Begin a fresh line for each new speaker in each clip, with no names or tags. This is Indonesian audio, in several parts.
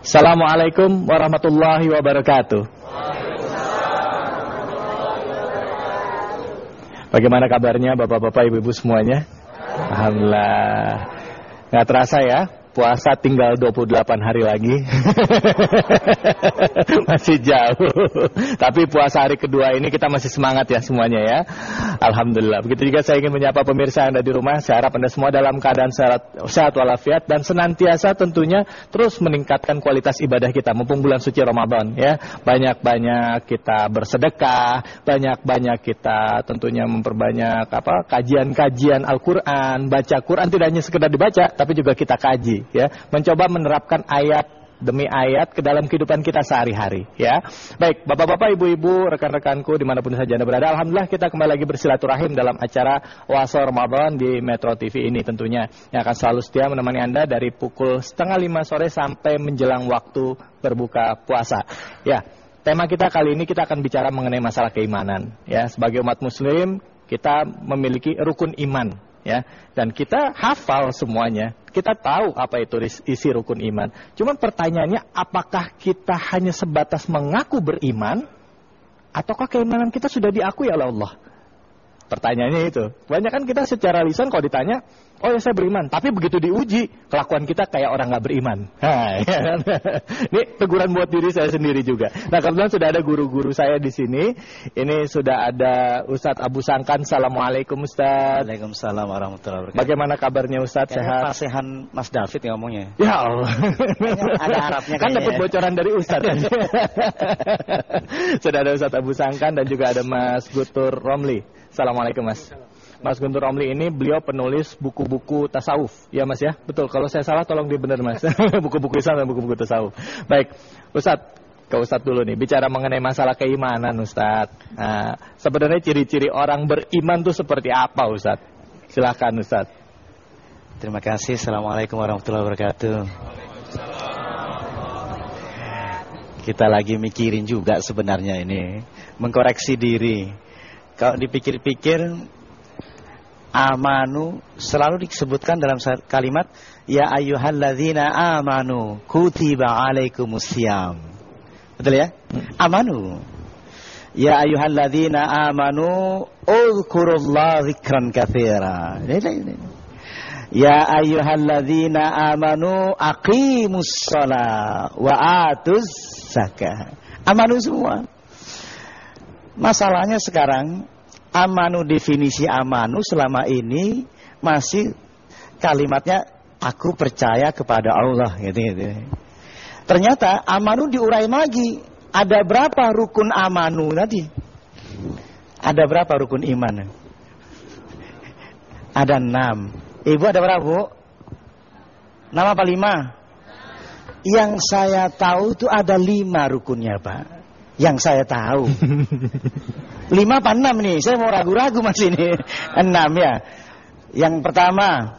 Assalamualaikum warahmatullahi wabarakatuh. Bagaimana kabarnya bapak-bapak ibu-ibu semuanya? Alhamdulillah. Nggak terasa ya, puasa tinggal 28 hari lagi. masih jauh. Tapi puasa hari kedua ini kita masih semangat ya semuanya ya. Alhamdulillah. Begitu juga saya ingin menyapa pemirsa yang ada di rumah. Saya harap Anda semua dalam keadaan sehat, sehat walafiat dan senantiasa tentunya terus meningkatkan kualitas ibadah kita mumpung bulan suci Ramadan ya. Banyak-banyak kita bersedekah, banyak-banyak kita tentunya memperbanyak apa? kajian-kajian Al-Qur'an, baca Quran tidak hanya sekedar dibaca tapi juga kita kaji ya, mencoba menerapkan ayat demi ayat ke dalam kehidupan kita sehari-hari ya. Baik, Bapak-bapak, Ibu-ibu, rekan-rekanku di mana pun saja Anda berada, Alhamdulillah kita kembali lagi bersilaturahim dalam acara Wasa Ramadan di Metro TV ini tentunya yang akan selalu setia menemani Anda dari pukul setengah lima sore sampai menjelang waktu berbuka puasa. Ya, tema kita kali ini kita akan bicara mengenai masalah keimanan ya. Sebagai umat muslim, kita memiliki rukun iman ya. Dan kita hafal semuanya. Kita tahu apa itu isi rukun iman. Cuman pertanyaannya apakah kita hanya sebatas mengaku beriman? Ataukah keimanan kita sudah diakui oleh Allah pertanyaannya itu banyak kan kita secara lisan kalau ditanya Oh ya saya beriman, tapi begitu diuji kelakuan kita kayak orang nggak beriman. Nah, ya kan? Ini teguran buat diri saya sendiri juga. Nah kebetulan sudah ada guru-guru saya di sini. Ini sudah ada Ustadz Abu Sangkan. Assalamualaikum Ustadz.
Waalaikumsalam warahmatullahi wabarakatuh.
Bagaimana kabarnya Ustadz? Sehat?
Pasehan Mas David ngomongnya.
Ya Allah.
ada Arabnya
kan dapat
ya.
bocoran dari Ustadz. kan? sudah ada Ustadz Abu Sangkan dan juga ada Mas Gutur Romli. Assalamualaikum Mas. Mas Guntur Romli ini beliau penulis buku-buku tasawuf. Ya Mas ya? Betul. Kalau saya salah tolong dibenar Mas. buku-buku Islam dan buku-buku tasawuf. Baik. Ustadz, ke Ustadz dulu nih. Bicara mengenai masalah keimanan Ustadz. Nah, sebenarnya ciri-ciri orang beriman itu seperti apa Ustadz? Silahkan Ustadz.
Terima kasih. Assalamualaikum warahmatullahi wabarakatuh. Kita lagi mikirin juga sebenarnya ini. Mengkoreksi diri. Kalau dipikir-pikir amanu selalu disebutkan dalam kalimat ya ayyuhalladzina amanu kutiba alaikumusiyam. Betul ya? Amanu. Ya ayyuhalladzina amanu uzkurullah dzikran katsira. Ya ayyuhalladzina amanu aqimus shalah wa atuz zakah. Amanu semua. Masalahnya sekarang amanu definisi amanu selama ini masih kalimatnya aku percaya kepada Allah gitu, gitu. Ternyata amanu diurai lagi. Ada berapa rukun amanu tadi? Ada berapa rukun iman? Ada enam. Ibu ada berapa bu? Enam apa lima? Yang saya tahu itu ada lima rukunnya pak. Yang saya tahu. Lima apa enam nih? Saya mau ragu-ragu masih ini. Enam ya. Yang pertama,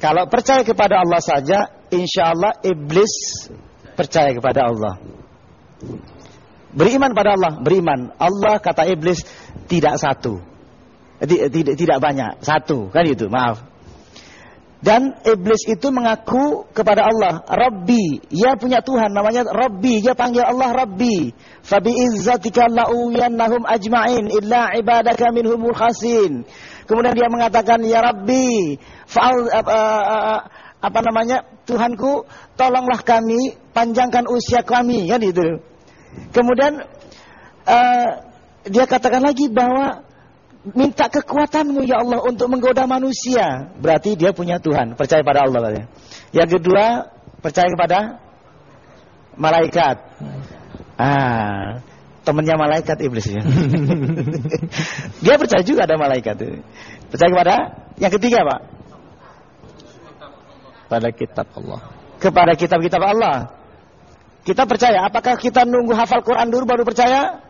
kalau percaya kepada Allah saja, insya Allah iblis percaya kepada Allah. Beriman pada Allah, beriman. Allah kata iblis tidak satu, tidak tidak banyak, satu kan itu. Maaf. Dan iblis itu mengaku kepada Allah, Rabbi, ia punya Tuhan namanya Rabbi, dia panggil Allah Rabbi. Fabi izzatika la'uyannahum ajma'in illa ibadaka minhumul khasin. Kemudian dia mengatakan, Ya Rabbi, fa'al, apa, apa namanya, Tuhanku, tolonglah kami, panjangkan usia kami, kan itu. Kemudian uh, dia katakan lagi bahwa minta kekuatanmu ya Allah untuk menggoda manusia. Berarti dia punya Tuhan, percaya pada Allah. Yang kedua, percaya kepada malaikat. Ah, temannya malaikat iblis ya. dia percaya juga ada malaikat. Percaya kepada yang ketiga, Pak.
Pada kitab Allah.
Kepada kitab-kitab Allah. Kita percaya, apakah kita nunggu hafal Quran dulu baru percaya?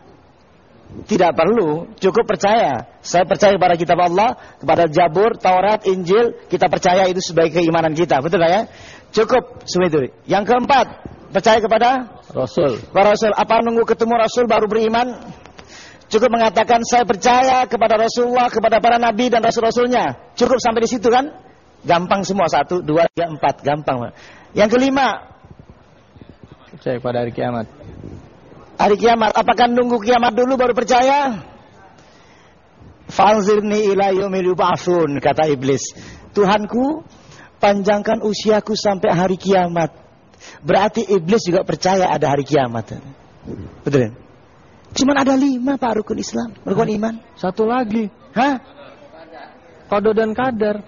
Tidak perlu, cukup percaya. Saya percaya kepada kitab Allah, kepada Jabur, Taurat, Injil, kita percaya itu sebagai keimanan kita. Betul ya? Cukup semua itu. Yang keempat, percaya kepada
Rasul.
Para Rasul, apa nunggu ketemu Rasul baru beriman? Cukup mengatakan saya percaya kepada Rasulullah, kepada para nabi dan rasul-rasulnya. Cukup sampai di situ kan? Gampang semua satu, dua, tiga, empat, gampang. Yang kelima,
percaya pada hari kiamat.
Hari kiamat, apakah nunggu kiamat dulu baru percaya? Falzirni ila yumil yub'atsun kata iblis. Tuhanku, panjangkan usiaku sampai hari kiamat. Berarti iblis juga percaya ada hari kiamat. Betul? Cuman ada lima Pak rukun Islam, rukun iman.
Satu lagi.
Hah?
Kodo dan kadar.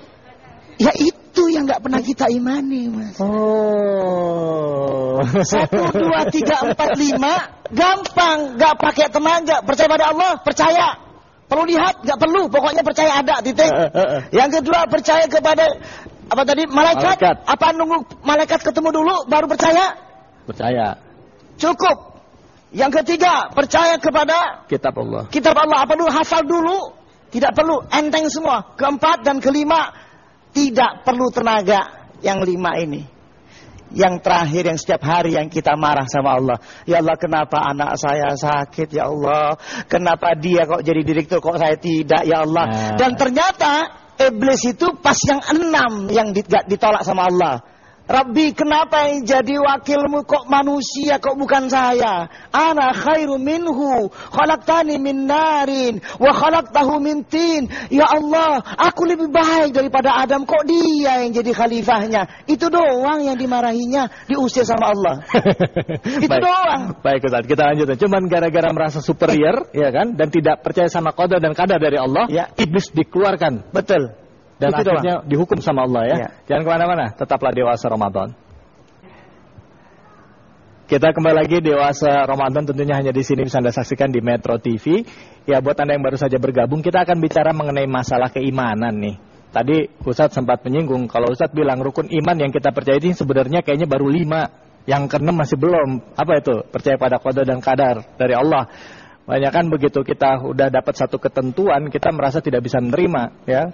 Ya itu yang nggak pernah kita imani, Mas.
Oh.
Satu, dua, tiga, empat, lima, gampang, nggak pakai tenaga. Percaya pada Allah, percaya. Perlu lihat, nggak perlu. Pokoknya percaya ada, titik. Yang kedua, percaya kepada apa tadi malaikat.
Malaikat.
Apa nunggu malaikat ketemu dulu baru percaya?
Percaya.
Cukup. Yang ketiga, percaya kepada
Kitab Allah.
kitab Allah. Apa dulu? Hafal dulu. Tidak perlu. Enteng semua. Keempat dan kelima, tidak perlu tenaga. Yang lima ini. Yang terakhir yang setiap hari yang kita marah sama Allah. Ya Allah kenapa anak saya sakit ya Allah. Kenapa dia kok jadi direktur kok saya tidak ya Allah.
Nah.
Dan ternyata iblis itu pas yang enam yang ditolak sama Allah. Rabbi kenapa yang jadi wakilmu kok manusia kok bukan saya Ana khairu minhu Khalaqtani min narin Wa khalaqtahu min tin Ya Allah Aku lebih baik daripada Adam Kok dia yang jadi khalifahnya Itu doang yang dimarahinya Diusir sama Allah Itu
Baik.
doang.
Baik Ustaz, kita lanjutkan. Cuman gara-gara merasa superior, ya kan, dan tidak percaya sama qadar dan kadar dari Allah,
Ya.
iblis dikeluarkan
Betul
dan
Itu doang.
akhirnya dihukum sama Allah ya.
Ya.
Jangan ke mana-mana, tetaplah dewasa Ramadan. Kita kembali lagi dewasa Ramadan tentunya hanya di sini bisa Anda saksikan di Metro TV. Ya buat Anda yang baru saja bergabung kita akan bicara mengenai masalah keimanan nih. Tadi Ustadz sempat menyinggung kalau Ustadz bilang rukun iman yang kita percaya ini sebenarnya kayaknya baru lima. Yang keenam masih belum. Apa itu? Percaya pada qada dan kadar dari Allah. Banyak kan begitu kita udah dapat satu ketentuan kita merasa tidak bisa menerima ya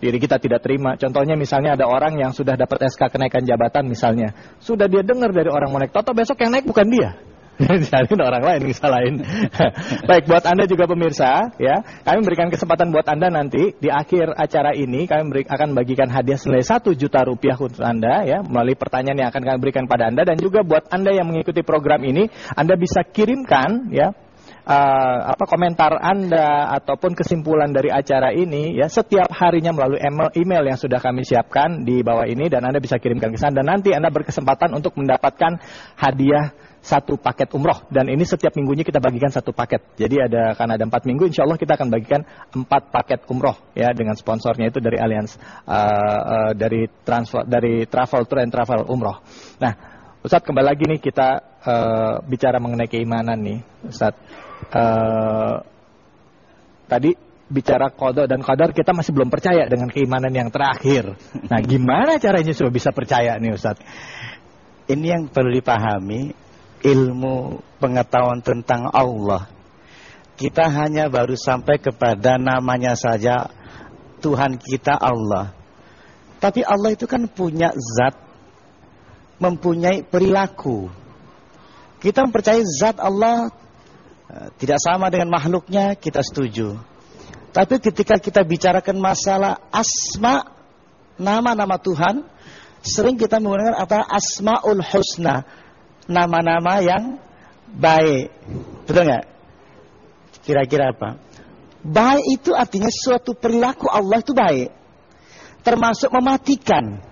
diri kita tidak terima. Contohnya misalnya ada orang yang sudah dapat SK kenaikan jabatan misalnya. Sudah dia dengar dari orang mau naik. Toto besok yang naik bukan dia. Jadi orang lain disalahin. Baik buat Anda juga pemirsa ya. Kami berikan kesempatan buat Anda nanti di akhir acara ini kami beri- akan bagikan hadiah senilai 1 juta rupiah untuk Anda ya melalui pertanyaan yang akan kami berikan pada Anda dan juga buat Anda yang mengikuti program ini Anda bisa kirimkan ya eh, apa komentar Anda ataupun kesimpulan dari acara ini ya setiap harinya melalui email, yang sudah kami siapkan di bawah ini dan Anda bisa kirimkan ke sana. Dan nanti Anda berkesempatan untuk mendapatkan hadiah satu paket umroh. Dan ini setiap minggunya kita bagikan satu paket. Jadi ada karena ada empat minggu insya Allah kita akan bagikan empat paket umroh ya dengan sponsornya itu dari Allianz eh, eh, dari transfer dari travel tour and travel umroh. Nah Ustadz kembali lagi nih kita eh, bicara mengenai keimanan nih Ustadz eh, tadi bicara kodok dan kadar kita masih belum percaya dengan keimanan yang terakhir. Nah, gimana caranya supaya bisa percaya nih Ustadz?
Ini yang perlu dipahami ilmu pengetahuan tentang Allah. Kita hanya baru sampai kepada namanya saja Tuhan kita Allah. Tapi Allah itu kan punya zat, mempunyai perilaku. Kita mempercayai zat Allah eh, tidak sama dengan makhluknya, kita setuju. Tapi ketika kita bicarakan masalah asma, nama-nama Tuhan, sering kita menggunakan apa? Asmaul husna. Nama-nama yang baik. Betul nggak? Kira-kira apa? Baik itu artinya suatu perilaku Allah itu baik. Termasuk mematikan.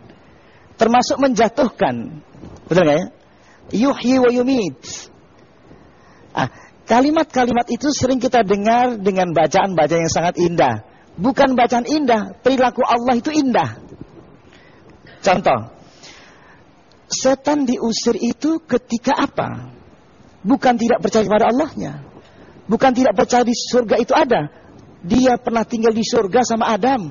Termasuk menjatuhkan. Betul nggak ya? Yuhyi wa yumit. Ah, kalimat-kalimat itu sering kita dengar dengan bacaan-bacaan yang sangat indah. Bukan bacaan indah, perilaku Allah itu indah. Contoh, setan diusir itu ketika apa? Bukan tidak percaya kepada Allahnya. Bukan tidak percaya di surga itu ada. Dia pernah tinggal di surga sama Adam.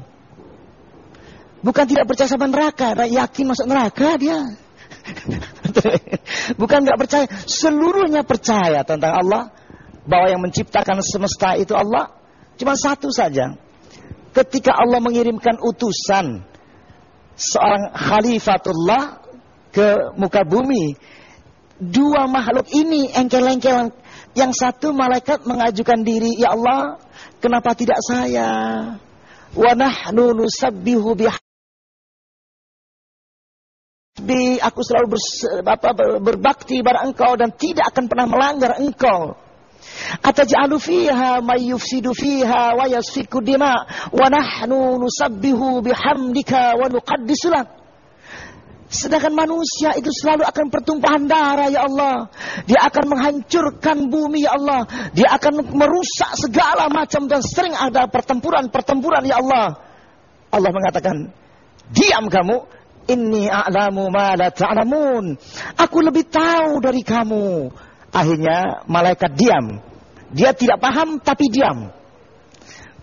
Bukan tidak percaya sama neraka, yakin masuk neraka dia. Bukan nggak percaya, seluruhnya percaya tentang Allah bahwa yang menciptakan semesta itu Allah. Cuma satu saja. Ketika Allah mengirimkan utusan seorang khalifatullah ke muka bumi, dua makhluk ini engkel-engkel yang satu malaikat mengajukan diri, ya Allah, kenapa tidak saya? Wa nahnu nusabbihu tasbih, aku selalu ber, apa, berbakti pada engkau dan tidak akan pernah melanggar engkau. Ataj'alu fiha may yufsidu fiha wa yasfiku dima wa nahnu nusabbihu bihamdika wa nuqaddisu. Sedangkan manusia itu selalu akan pertumpahan darah ya Allah. Dia akan menghancurkan bumi ya Allah. Dia akan merusak segala macam dan sering ada pertempuran-pertempuran ya Allah. Allah mengatakan, diam kamu. Inni a'lamu ma la ta'lamun. Aku lebih tahu dari kamu. Akhirnya malaikat diam. Dia tidak paham tapi diam.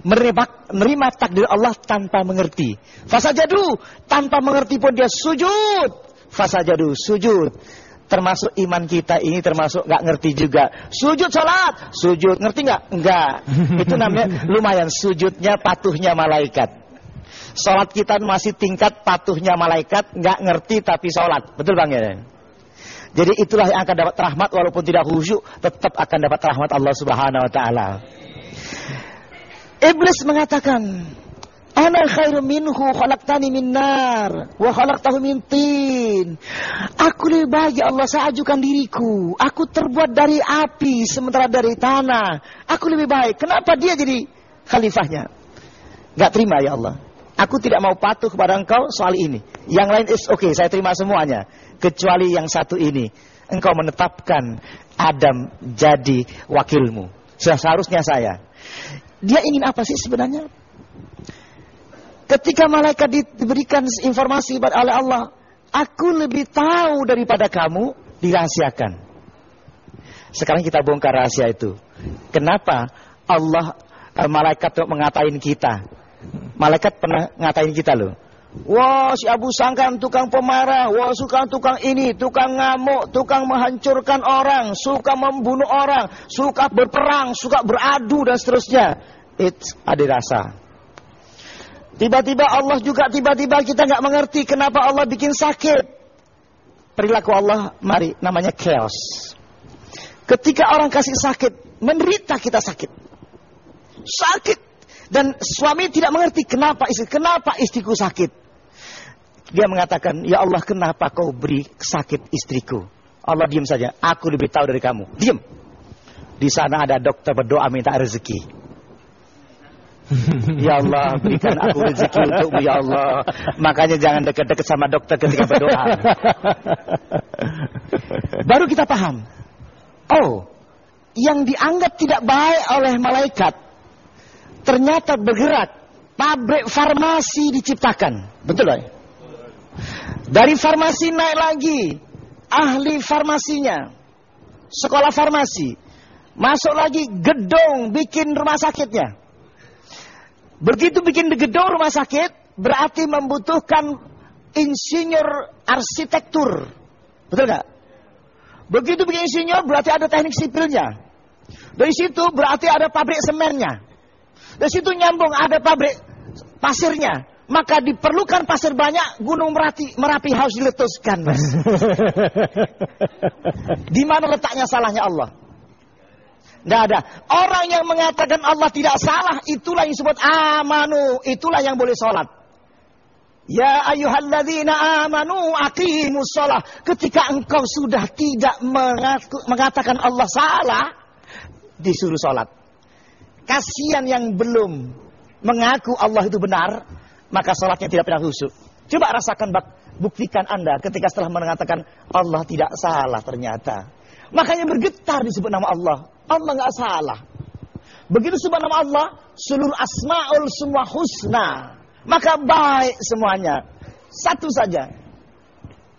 Menerima, menerima takdir Allah tanpa mengerti. Fasajadu tanpa mengerti pun dia sujud. Fasajadu sujud. Termasuk iman kita ini termasuk nggak ngerti juga. Sujud salat, sujud ngerti nggak? Enggak. Itu namanya lumayan sujudnya patuhnya malaikat. Salat kita masih tingkat patuhnya malaikat, nggak ngerti tapi salat. Betul bang ya? Jadi itulah yang akan dapat rahmat walaupun tidak khusyuk tetap akan dapat rahmat Allah Subhanahu wa taala. Iblis mengatakan, Ana khairu minhu khalaqtani min nar wa khalaqtahu min tin. Aku lebih baik ya Allah saya ajukan diriku. Aku terbuat dari api sementara dari tanah. Aku lebih baik. Kenapa dia jadi khalifahnya? Gak terima ya Allah. Aku tidak mau patuh kepada engkau soal ini. Yang lain is oke, okay, saya terima semuanya. Kecuali yang satu ini. Engkau menetapkan Adam jadi wakilmu. Seharusnya saya. Dia ingin apa sih sebenarnya? Ketika malaikat diberikan informasi oleh Allah, aku lebih tahu daripada kamu, dirahasiakan. Sekarang kita bongkar rahasia itu. Kenapa Allah eh, malaikat mengatain kita? Malaikat pernah ngatain kita loh. Wah si Abu Sangkan tukang pemarah, wah suka tukang ini, tukang ngamuk, tukang menghancurkan orang, suka membunuh orang, suka berperang, suka beradu dan seterusnya. It's ada rasa. Tiba-tiba Allah juga tiba-tiba kita nggak mengerti kenapa Allah bikin sakit. Perilaku Allah, mari namanya chaos. Ketika orang kasih sakit, menderita kita sakit. Sakit dan suami tidak mengerti kenapa istri, kenapa istriku sakit. Dia mengatakan, ya Allah kenapa kau beri sakit istriku? Allah diam saja, aku lebih tahu dari kamu. Diam. Di sana ada dokter berdoa minta rezeki. Ya Allah, berikan aku rezeki untukmu ya Allah. Makanya jangan dekat-dekat sama dokter ketika berdoa. Baru kita paham. Oh, yang dianggap tidak baik oleh malaikat ternyata bergerak. Pabrik farmasi diciptakan. Betul lah. Dari farmasi naik lagi. Ahli farmasinya. Sekolah farmasi. Masuk lagi gedung bikin rumah sakitnya. Begitu bikin gedung rumah sakit. Berarti membutuhkan insinyur arsitektur. Betul nggak? Begitu bikin insinyur berarti ada teknik sipilnya. Dari situ berarti ada pabrik semennya. Dari situ nyambung ada pabrik pasirnya. Maka diperlukan pasir banyak, gunung Merapi, Merapi harus diletuskan, Mas. Di mana letaknya salahnya Allah? Tidak ada. Orang yang mengatakan Allah tidak salah, itulah yang disebut amanu. Itulah yang boleh sholat. Ya ayuhalladzina amanu aqimus sholat. Ketika engkau sudah tidak mengatakan Allah salah, disuruh sholat. Kasihan yang belum mengaku Allah itu benar, maka sholatnya tidak pernah khusyuk. Coba rasakan, buktikan Anda ketika setelah mengatakan Allah tidak salah ternyata. Makanya bergetar disebut nama Allah. Allah nggak salah. Begitu sebut nama Allah, seluruh asmaul semua husna. Maka baik semuanya. Satu saja.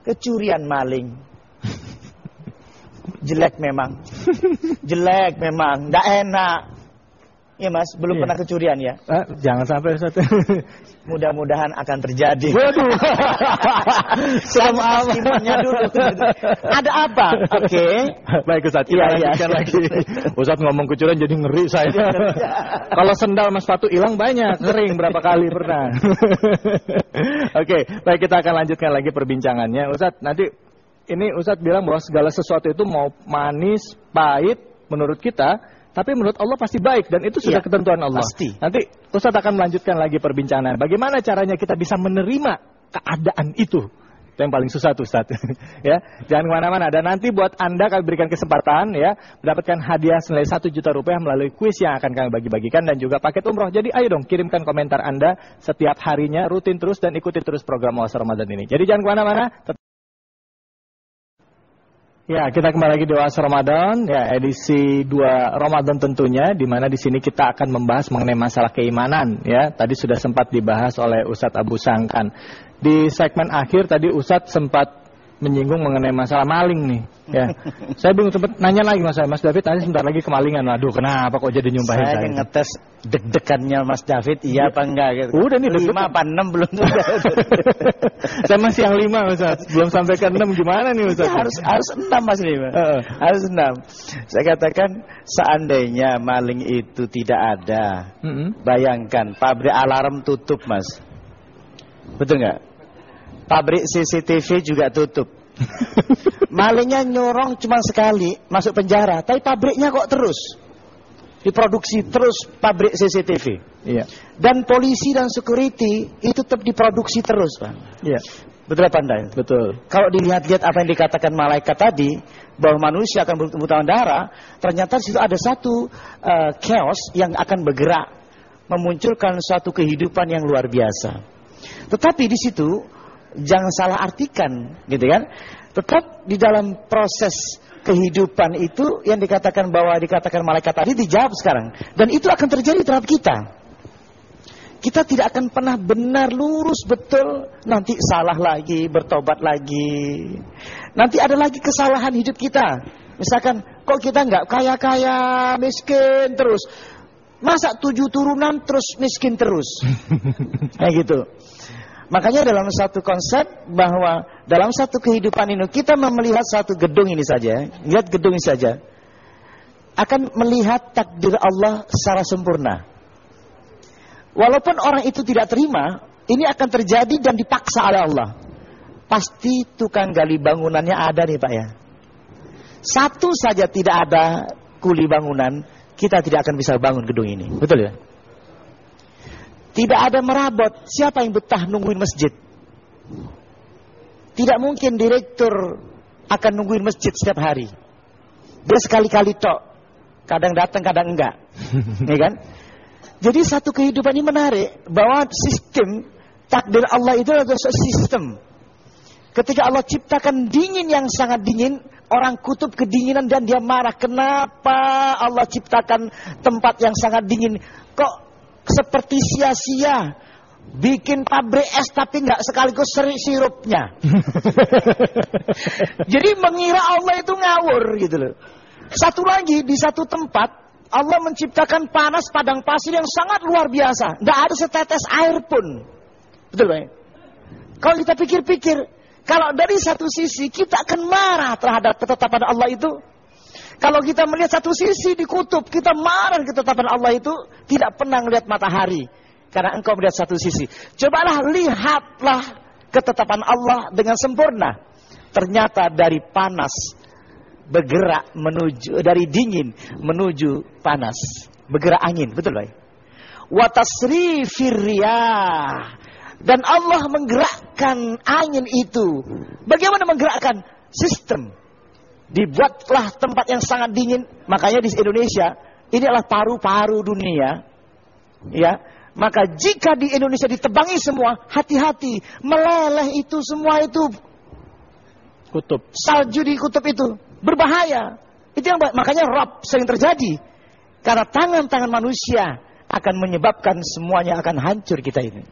Kecurian maling. Jelek memang. Jelek memang. Tidak enak. Iya mas, belum iya. pernah kecurian ya?
Eh, jangan sampai satu.
Mudah-mudahan akan terjadi.
Waduh.
Sama imannya dulu. Ada apa? Oke. Okay.
Baik Ustaz, kita iya, iya. lagi. Ustaz ngomong kecurian jadi ngeri saya. Kalau sendal mas sepatu hilang banyak, kering berapa kali pernah. Oke, okay, baik kita akan lanjutkan lagi perbincangannya. Ustaz, nanti ini Ustaz bilang bahwa segala sesuatu itu mau manis, pahit menurut kita tapi menurut Allah pasti baik dan itu sudah ya, ketentuan Allah.
Pasti.
Nanti Ustaz akan melanjutkan lagi perbincangan. Bagaimana caranya kita bisa menerima keadaan itu? Itu yang paling susah tuh Ustaz. ya, jangan ke mana-mana. Dan nanti buat Anda kami berikan kesempatan ya mendapatkan hadiah senilai satu juta rupiah melalui kuis yang akan kami bagi-bagikan dan juga paket umroh. Jadi ayo dong kirimkan komentar Anda setiap harinya rutin terus dan ikuti terus program Oasa Ramadan ini. Jadi jangan ke mana-mana. Ya, kita kembali lagi di Oasa Ramadan, ya edisi 2 Ramadan tentunya, di mana di sini kita akan membahas mengenai masalah keimanan, ya. Tadi sudah sempat dibahas oleh Ustadz Abu Sangkan. Di segmen akhir tadi Ustadz sempat menyinggung mengenai masalah maling nih. Ya, saya bingung sempat nanya lagi mas Mas David tanya sebentar lagi kemalingan. Waduh, kenapa kok jadi nyumpahin
saya? Saya ngetes deg-degannya Mas David, iya apa enggak gitu.
Udah nih
lima apa enam belum
saya masih yang lima Mas, belum sampai ke enam gimana nih Mas?
harus harus enam Mas lima. Uh, harus enam. Saya katakan seandainya maling itu tidak ada, mm -hmm. bayangkan pabrik alarm tutup Mas. Betul nggak? Pabrik CCTV juga tutup. Malingnya nyorong cuma sekali masuk penjara, tapi pabriknya kok terus diproduksi terus pabrik CCTV. Iya. Dan polisi dan security itu tetap diproduksi terus, Pak. Iya. Betul apa anda?
Betul.
Kalau dilihat-lihat apa yang dikatakan malaikat tadi, bahwa manusia akan bertemu darah, ternyata di situ ada satu uh, chaos yang akan bergerak, memunculkan suatu kehidupan yang luar biasa. Tetapi di situ jangan salah artikan, gitu kan? Tetap di dalam proses kehidupan itu yang dikatakan bahwa dikatakan malaikat tadi dijawab sekarang. Dan itu akan terjadi terhadap kita. Kita tidak akan pernah benar lurus betul, nanti salah lagi, bertobat lagi. Nanti ada lagi kesalahan hidup kita. Misalkan, kok kita nggak kaya-kaya, miskin terus. Masa tujuh turunan terus miskin terus? Kayak gitu. Makanya dalam satu konsep bahwa dalam satu kehidupan ini kita melihat satu gedung ini saja, lihat gedung ini saja, akan melihat takdir Allah secara sempurna. Walaupun orang itu tidak terima, ini akan terjadi dan dipaksa oleh Allah. Pasti tukang gali bangunannya ada nih Pak ya. Satu saja tidak ada kuli bangunan, kita tidak akan bisa bangun gedung ini. Betul ya? Tidak ada merabot. Siapa yang betah nungguin masjid? Tidak mungkin direktur akan nungguin masjid setiap hari. Dia sekali-kali tok. Kadang datang, kadang enggak. ya kan? Jadi satu kehidupan ini menarik. Bahwa sistem takdir Allah itu adalah sistem. Ketika Allah ciptakan dingin yang sangat dingin, orang kutub kedinginan dan dia marah. Kenapa Allah ciptakan tempat yang sangat dingin? Kok seperti sia-sia bikin pabrik es tapi nggak sekaligus seri sirupnya. Jadi mengira Allah itu ngawur gitu loh. Satu lagi di satu tempat Allah menciptakan panas padang pasir yang sangat luar biasa. Nggak ada setetes air pun. Betul Pak? Kalau kita pikir-pikir, kalau dari satu sisi kita akan marah terhadap ketetapan Allah itu, kalau kita melihat satu sisi di kutub, kita marah ketetapan Allah itu tidak pernah melihat matahari. Karena engkau melihat satu sisi. Cobalah lihatlah ketetapan Allah dengan sempurna. Ternyata dari panas bergerak menuju dari dingin menuju panas, bergerak angin, betul baik. Watasri firriyah dan Allah menggerakkan angin itu. Bagaimana menggerakkan sistem dibuatlah tempat yang sangat dingin. Makanya di Indonesia ini adalah paru-paru dunia. Ya, maka jika di Indonesia ditebangi semua, hati-hati, meleleh itu semua itu
kutub.
Salju di kutub itu berbahaya. Itu yang makanya rob sering terjadi. Karena tangan-tangan manusia akan menyebabkan semuanya akan hancur kita ini.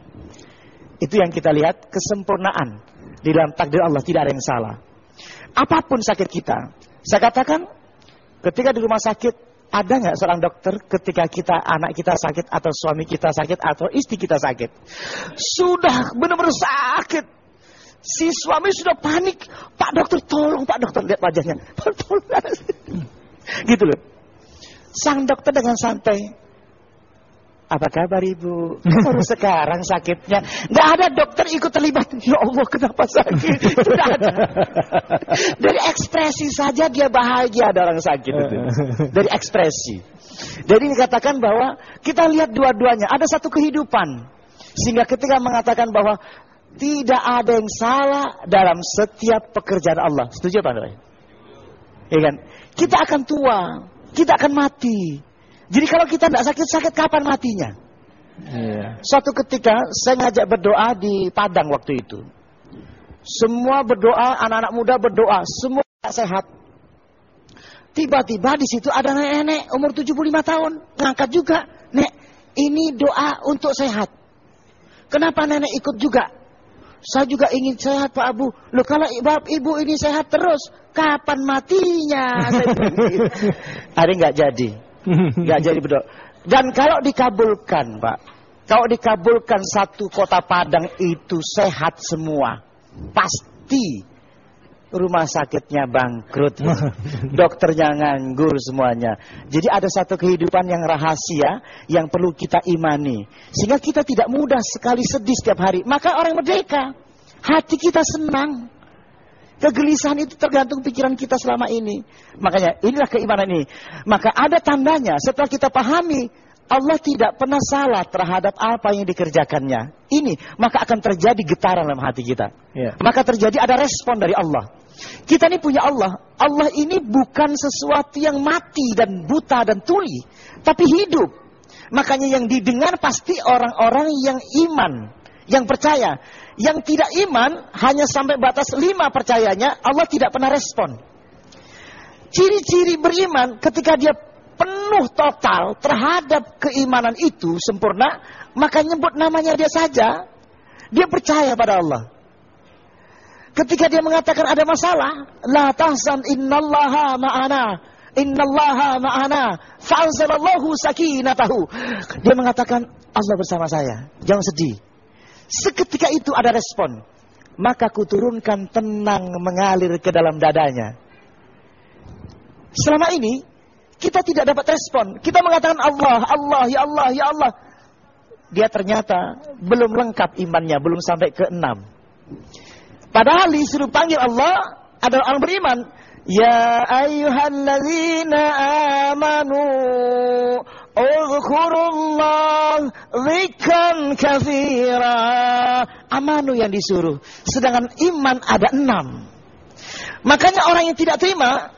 Itu yang kita lihat kesempurnaan di dalam takdir Allah tidak ada yang salah. Apa pun sakit kita. Saya katakan, ketika di rumah sakit, ada nggak seorang dokter ketika kita anak kita sakit atau suami kita sakit atau istri kita sakit? Sudah benar-benar sakit. Si suami sudah panik. Pak dokter tolong, Pak dokter lihat wajahnya. Tolong. gitu loh. Sang dokter dengan santai apa kabar ibu? Baru sekarang sakitnya. Nggak ada dokter ikut terlibat. Ya Allah kenapa sakit? Tidak ada. Dari ekspresi saja dia bahagia ada orang sakit itu. Dari ekspresi. Jadi dikatakan bahwa kita lihat dua-duanya. Ada satu kehidupan. Sehingga ketika mengatakan bahwa Tidak ada yang salah dalam setiap pekerjaan Allah. Setuju apa Anda? Ya kan? Kita akan tua, kita akan mati. Jadi kalau kita tidak sakit-sakit, kapan matinya? Yeah. Suatu ketika saya ngajak berdoa di Padang waktu itu. Semua berdoa, anak-anak muda berdoa, semua sehat. Tiba-tiba di situ ada nenek-nenek umur 75 tahun, ngangkat juga, "Nek, ini doa untuk sehat." Kenapa nenek ikut juga? Saya juga ingin sehat Pak Abu. Loh kalau ibu, ibu ini sehat terus, kapan matinya? Hari nggak jadi, nggak jadi berdoa. Dan kalau dikabulkan Pak, kalau dikabulkan satu kota Padang itu sehat semua, pasti rumah sakitnya bangkrut, dokternya nganggur semuanya. Jadi ada satu kehidupan yang rahasia yang perlu kita imani. Sehingga kita tidak mudah sekali sedih setiap hari. Maka orang merdeka, hati kita senang. Kegelisahan itu tergantung pikiran kita selama ini. Makanya inilah keimanan ini. Maka ada tandanya setelah kita pahami Allah tidak pernah salah terhadap apa yang dikerjakannya. Ini maka akan terjadi getaran dalam hati kita. Yeah. Maka terjadi ada respon dari Allah. Kita ini punya Allah. Allah ini bukan sesuatu yang mati dan buta dan tuli. Tapi hidup. Makanya yang didengar pasti orang-orang yang iman. Yang percaya. Yang tidak iman hanya sampai batas lima percayanya. Allah tidak pernah respon. Ciri-ciri beriman ketika dia penuh total terhadap keimanan itu sempurna. Maka nyebut namanya dia saja. Dia percaya pada Allah. Ketika dia mengatakan ada masalah, la tahzan innallaha ma'ana. Innallaha ma'ana. Fa'anzalallahu sakinatahu. Dia mengatakan Allah bersama saya. Jangan sedih. Seketika itu ada respon. Maka kuturunkan tenang mengalir ke dalam dadanya. Selama ini kita tidak dapat respon. Kita mengatakan Allah, Allah, ya Allah, ya Allah. Dia ternyata belum lengkap imannya, belum sampai ke enam. Padahal disuruh panggil Allah adalah orang beriman. Ya ayyuhalladzina amanu Uzkurullah zikran kathira. Amanu yang disuruh. Sedangkan iman ada enam. Makanya orang yang tidak terima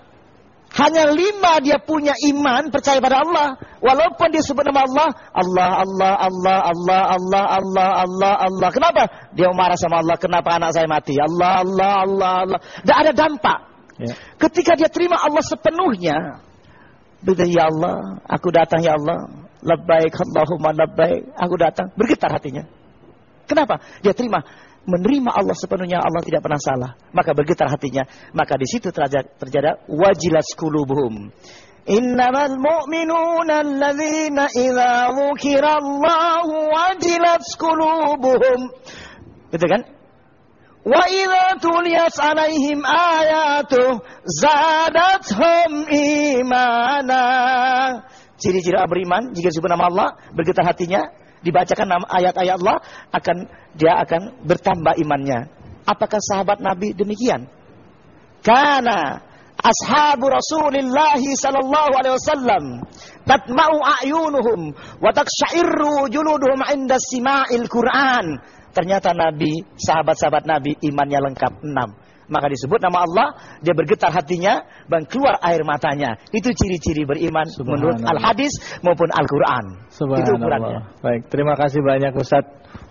hanya lima dia punya iman, percaya pada Allah. Walaupun dia sebut nama Allah, Allah, Allah, Allah, Allah, Allah, Allah, Allah, Allah. Kenapa? Dia marah sama Allah, kenapa anak saya mati? Allah, Allah, Allah, Allah. Tidak ada dampak. Ya. Ketika dia terima Allah sepenuhnya, Berkata, ya Allah, aku datang ya Allah. Labbaik Allahumma labbaik. Aku datang. Bergetar hatinya. Kenapa? Dia terima menerima Allah sepenuhnya Allah tidak pernah salah maka bergetar hatinya maka di situ terjadi, wajilas kulubuhum innamal mu'minuna alladzina idza dzukirallahu wajilat qulubuhum gitu kan tuliyat alaihim ayatu zadathum imana ciri-ciri beriman jika disebut nama Allah bergetar hatinya dibacakan nama ayat-ayat Allah akan dia akan bertambah imannya. Apakah sahabat Nabi demikian? Karena ashabu Rasulullah sallallahu alaihi wasallam tatma'u a'yunuhum wa taksha'irru juluduhum 'inda sima'il Qur'an. Ternyata Nabi, sahabat-sahabat Nabi imannya lengkap enam maka disebut nama Allah, dia bergetar hatinya dan keluar air matanya. Itu ciri-ciri beriman menurut Al-Hadis maupun Al-Qur'an. Itu ukurannya.
Baik, terima kasih banyak Ustaz.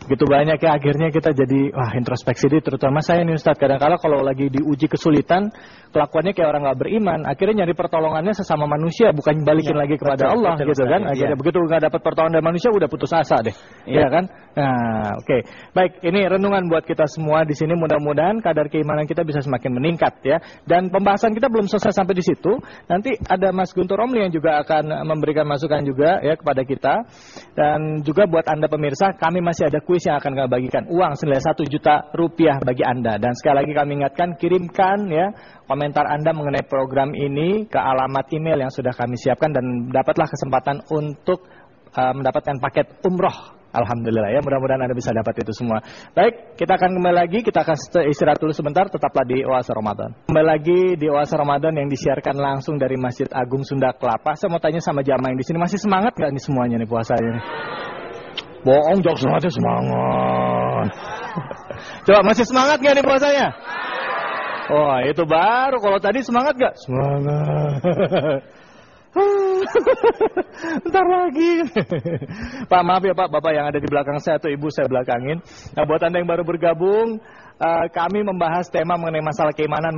Begitu banyak ya akhirnya kita jadi wah introspeksi diri terutama saya nih Ustaz kadang-kala kalau lagi diuji kesulitan kelakuannya kayak orang nggak beriman akhirnya nyari pertolongannya sesama manusia bukan balikin ya, lagi kepada betul, Allah betul, gitu kan? Akhirnya ya. begitu nggak dapat pertolongan dari manusia udah putus asa deh. Ya, ya kan? Nah oke. Okay. baik ini renungan buat kita semua di sini. Mudah-mudahan kadar keimanan kita bisa semakin meningkat ya. Dan pembahasan kita belum selesai sampai di situ. Nanti ada Mas Guntur Romli yang juga akan memberikan masukan juga ya kepada kita. Dan juga buat anda pemirsa kami masih ada kuis yang akan kami bagikan uang senilai satu juta rupiah bagi Anda. Dan sekali lagi kami ingatkan, kirimkan ya komentar Anda mengenai program ini ke alamat email yang sudah kami siapkan dan dapatlah kesempatan untuk uh, mendapatkan paket umroh Alhamdulillah ya, mudah-mudahan Anda bisa dapat itu semua. Baik, kita akan kembali lagi, kita akan istirahat dulu sebentar, tetaplah di Oasa Ramadan. Kembali lagi di Oasa Ramadan yang disiarkan langsung dari Masjid Agung Sunda Kelapa. Saya mau tanya sama jamaah yang di sini, masih semangat nggak nih semuanya nih puasanya? Bohong jok semangatnya semangat. Coba masih semangat gak nih puasanya? Wah, itu baru. Kalau tadi semangat gak? Semangat. Ntar lagi. Pak maaf ya Pak, Bapak yang ada di belakang saya atau Ibu saya belakangin. Nah buat Anda yang baru bergabung, uh, kami membahas tema mengenai masalah keimanan.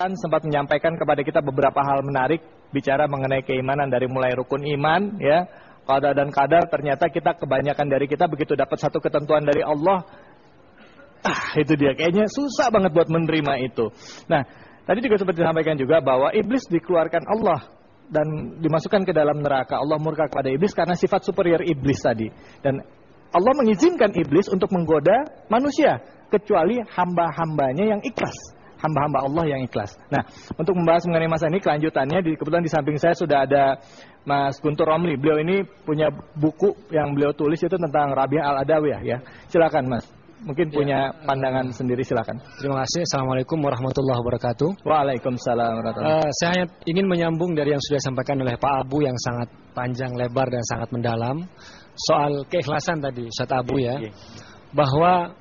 Sempat menyampaikan kepada kita beberapa hal menarik bicara mengenai keimanan dari mulai rukun iman ya dan kadar ternyata kita kebanyakan dari kita begitu dapat satu ketentuan dari Allah ah itu dia kayaknya susah banget buat menerima itu nah Tadi juga seperti disampaikan juga bahwa iblis dikeluarkan Allah dan dimasukkan ke dalam neraka. Allah murka kepada iblis karena sifat superior iblis tadi. Dan Allah mengizinkan iblis untuk menggoda manusia kecuali hamba-hambanya yang ikhlas. Hamba-hamba Allah yang ikhlas. Nah, untuk membahas mengenai masa ini kelanjutannya, di, kebetulan di samping saya sudah ada Mas Guntur Romli. Beliau ini punya buku yang beliau tulis itu tentang Rabi'ah Al-Adawiyah ya. Silakan Mas mungkin ya. punya pandangan sendiri silakan.
Terima kasih. Assalamualaikum warahmatullahi wabarakatuh.
Waalaikumsalam warahmatullahi
uh, Saya hanya ingin menyambung dari yang sudah disampaikan oleh Pak Abu yang sangat panjang lebar dan sangat mendalam soal keikhlasan tadi Ustaz Abu ya. ya. Bahwa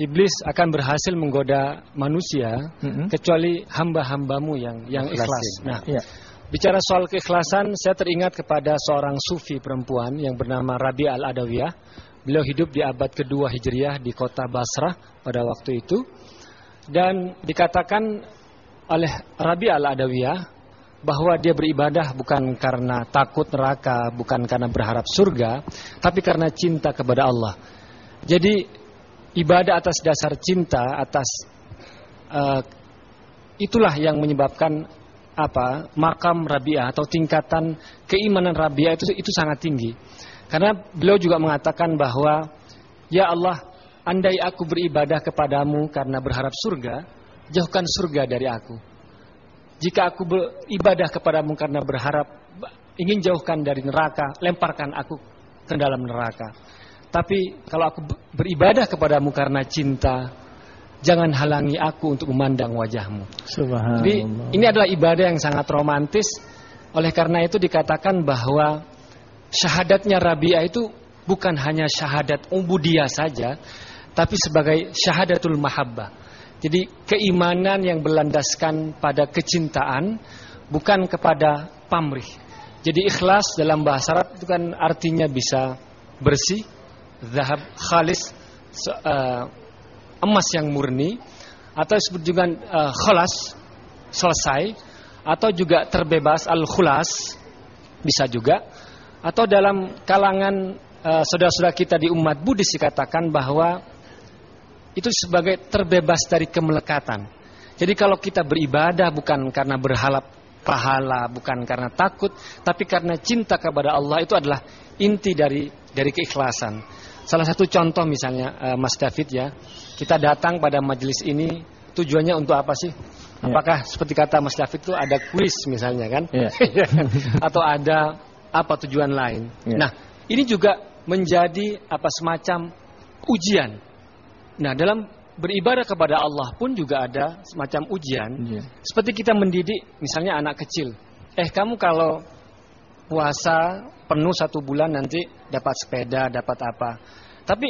iblis akan berhasil menggoda manusia mm -hmm. kecuali hamba-hambamu yang yang ikhlas. Nah, ya. bicara soal keikhlasan saya teringat kepada seorang sufi perempuan yang bernama Rabi Al-Adawiyah Beliau hidup di abad kedua Hijriah di kota Basrah pada waktu itu. Dan dikatakan oleh Rabi al-Adawiyah bahwa dia beribadah bukan karena takut neraka, bukan karena berharap surga, tapi karena cinta kepada Allah. Jadi ibadah atas dasar cinta, atas uh, itulah yang menyebabkan apa makam Rabi'ah atau tingkatan keimanan Rabi'ah itu itu sangat tinggi. Karena beliau juga mengatakan bahwa ya Allah, andai aku beribadah kepadamu karena berharap surga, jauhkan surga dari aku. Jika aku beribadah kepadamu karena berharap ingin jauhkan dari neraka, lemparkan aku ke dalam neraka. Tapi kalau aku beribadah kepadamu karena cinta, jangan halangi aku untuk memandang wajahmu. Jadi ini adalah ibadah yang sangat romantis. Oleh karena itu dikatakan bahwa syahadatnya Rabi'ah itu bukan hanya syahadat ubudiyah saja, tapi sebagai syahadatul mahabbah. Jadi keimanan yang berlandaskan pada kecintaan bukan kepada pamrih. Jadi ikhlas dalam bahasa Arab itu kan artinya bisa bersih, zahab khalis, uh, emas yang murni atau disebut juga uh, khalas selesai atau juga terbebas al-khulas bisa juga atau dalam kalangan uh, saudara-saudara kita di umat Buddhis dikatakan bahwa itu sebagai terbebas dari kemelekatan. Jadi kalau kita beribadah bukan karena berhalap pahala, bukan karena takut, tapi karena cinta kepada Allah itu adalah inti dari dari keikhlasan. Salah satu contoh misalnya uh, Mas David ya, kita datang pada majelis ini tujuannya untuk apa sih? Ya. Apakah seperti kata Mas David itu ada kuis misalnya kan? Ya. Atau ada apa tujuan lain. Ya. Nah, ini juga menjadi apa semacam ujian. Nah, dalam beribadah kepada Allah pun juga ada semacam ujian. Ya. Seperti kita mendidik misalnya anak kecil. Eh, kamu kalau puasa penuh satu bulan nanti dapat sepeda, dapat apa. Tapi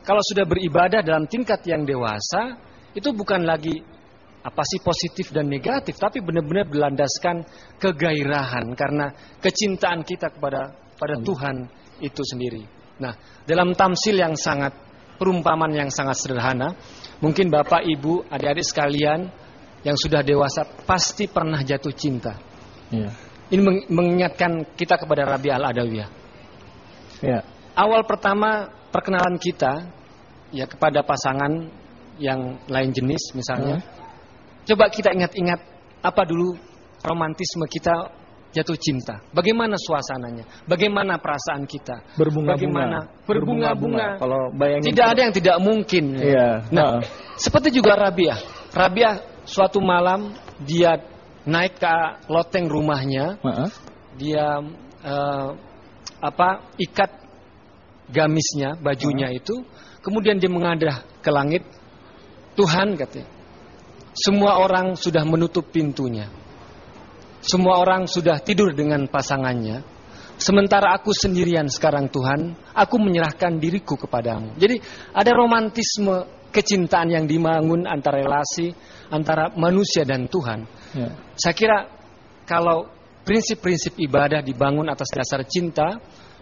kalau sudah beribadah dalam tingkat yang dewasa, itu bukan lagi apa sih positif dan negatif, tapi benar-benar berlandaskan kegairahan karena kecintaan kita kepada pada Tuhan itu sendiri. Nah, dalam tamsil yang sangat perumpamaan yang sangat sederhana, mungkin Bapak, Ibu, adik-adik sekalian yang sudah dewasa pasti pernah jatuh cinta. Ya. Ini mengingatkan kita kepada Rabi Al-Adawiyah. Ya. Awal pertama perkenalan kita ya kepada pasangan yang lain jenis misalnya. Ya Coba kita ingat-ingat apa dulu romantisme kita jatuh cinta. Bagaimana suasananya? Bagaimana perasaan kita?
Berbunga-bunga.
Bagaimana berbunga-bunga?
Kalau bayangin
tidak ada yang tidak mungkin.
Iya.
Nah, uh. seperti juga Rabiah. Rabiah suatu malam dia naik ke loteng rumahnya. Uh -uh. Dia uh, apa? ikat gamisnya, bajunya uh -uh. itu. Kemudian dia mengadah ke langit. Tuhan katanya, semua orang sudah menutup pintunya. Semua orang sudah tidur dengan pasangannya. sementara aku sendirian sekarang Tuhan, aku menyerahkan diriku kepadamu. Jadi ada romantisme kecintaan yang dibangun antara relasi antara manusia dan Tuhan. Ya. Saya kira kalau prinsip-prinsip ibadah dibangun atas dasar cinta,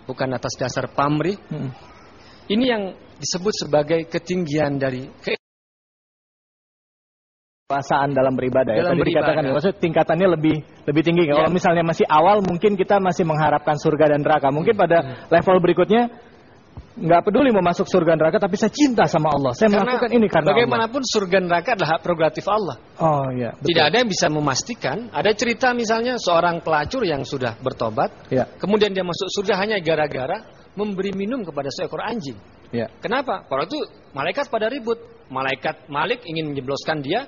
bukan atas dasar pamrih, hmm. ini yang disebut sebagai ketinggian dari
perasaan dalam beribadah ya. dalam ya. Tadi beribadah. dikatakan maksud tingkatannya lebih lebih tinggi. Ya. Kalau misalnya masih awal mungkin kita masih mengharapkan surga dan neraka. Mungkin pada hmm. level berikutnya nggak peduli mau masuk surga neraka tapi saya cinta sama Allah. Saya karena melakukan ini karena
bagaimanapun Allah. surga neraka adalah hak prerogatif Allah.
Oh iya.
Betul. Tidak ada yang bisa memastikan. Ada cerita misalnya seorang pelacur yang sudah bertobat, ya. kemudian dia masuk surga hanya gara-gara memberi minum kepada seekor anjing. Ya. Kenapa? Kalau itu malaikat pada ribut. Malaikat Malik ingin menjebloskan dia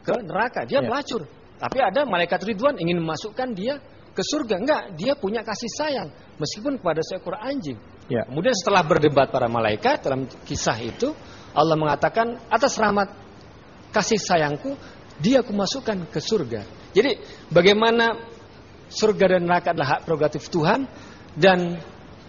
ke neraka. Dia ya. pelacur. Tapi ada malaikat Ridwan ingin memasukkan dia ke surga. Enggak, dia punya kasih sayang meskipun kepada seekor anjing. Ya. Kemudian setelah berdebat para malaikat dalam kisah itu, Allah mengatakan atas rahmat kasih sayangku, dia aku masukkan ke surga. Jadi bagaimana surga dan neraka adalah hak prerogatif Tuhan dan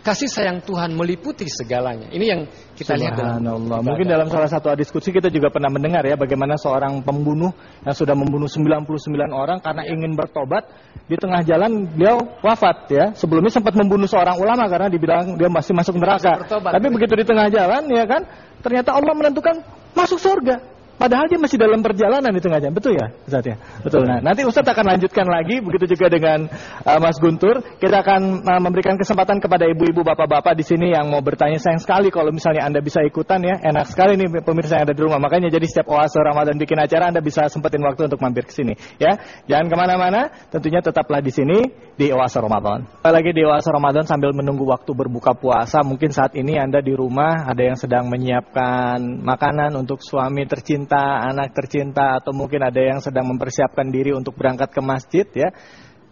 kasih sayang Tuhan meliputi segalanya. Ini yang kita lihat dalam
Mungkin dalam salah satu diskusi kita juga pernah mendengar ya bagaimana seorang pembunuh yang sudah membunuh 99 orang karena ingin bertobat di tengah jalan beliau wafat ya. Sebelumnya sempat membunuh seorang ulama karena dibilang dia masih masuk neraka. Masih bertobat, Tapi begitu di tengah jalan ya kan ternyata Allah menentukan masuk surga. Padahal dia masih dalam perjalanan di tengah jalan, betul ya, Ustaz ya? Betul. Nah, nanti Ustaz akan lanjutkan lagi, begitu juga dengan uh, Mas Guntur. Kita akan uh, memberikan kesempatan kepada ibu-ibu, bapak-bapak di sini yang mau bertanya. Sayang sekali kalau misalnya anda bisa ikutan ya, enak sekali nih pemirsa yang ada di rumah. Makanya jadi setiap oase Ramadan bikin acara, anda bisa sempetin waktu untuk mampir ke sini, ya. Jangan ke mana-mana, tentunya tetaplah di sini di oase Ramadan. Lagi di oase Ramadan sambil menunggu waktu berbuka puasa. Mungkin saat ini anda di rumah ada yang sedang menyiapkan makanan untuk suami tercinta tercinta, anak tercinta, atau mungkin ada yang sedang mempersiapkan diri untuk berangkat ke masjid ya.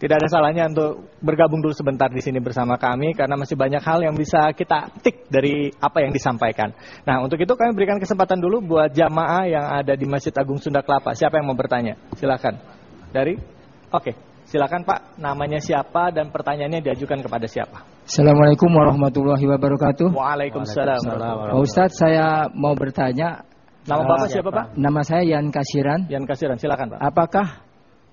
Tidak ada salahnya untuk bergabung dulu sebentar di sini bersama kami karena masih banyak hal yang bisa kita tik dari apa yang disampaikan. Nah, untuk itu kami berikan kesempatan dulu buat jamaah yang ada di Masjid Agung Sunda Kelapa. Siapa yang mau bertanya? Silakan. Dari? Oke. Silakan Pak, namanya siapa dan pertanyaannya diajukan kepada siapa?
Assalamualaikum warahmatullahi wabarakatuh.
Waalaikumsalam.
Waalaikumsalam. Pak Ustadz, saya mau bertanya
Nama Bapak siapa Pak?
Nama saya Yan Kasiran.
Yan Kasiran, silakan Pak.
Apakah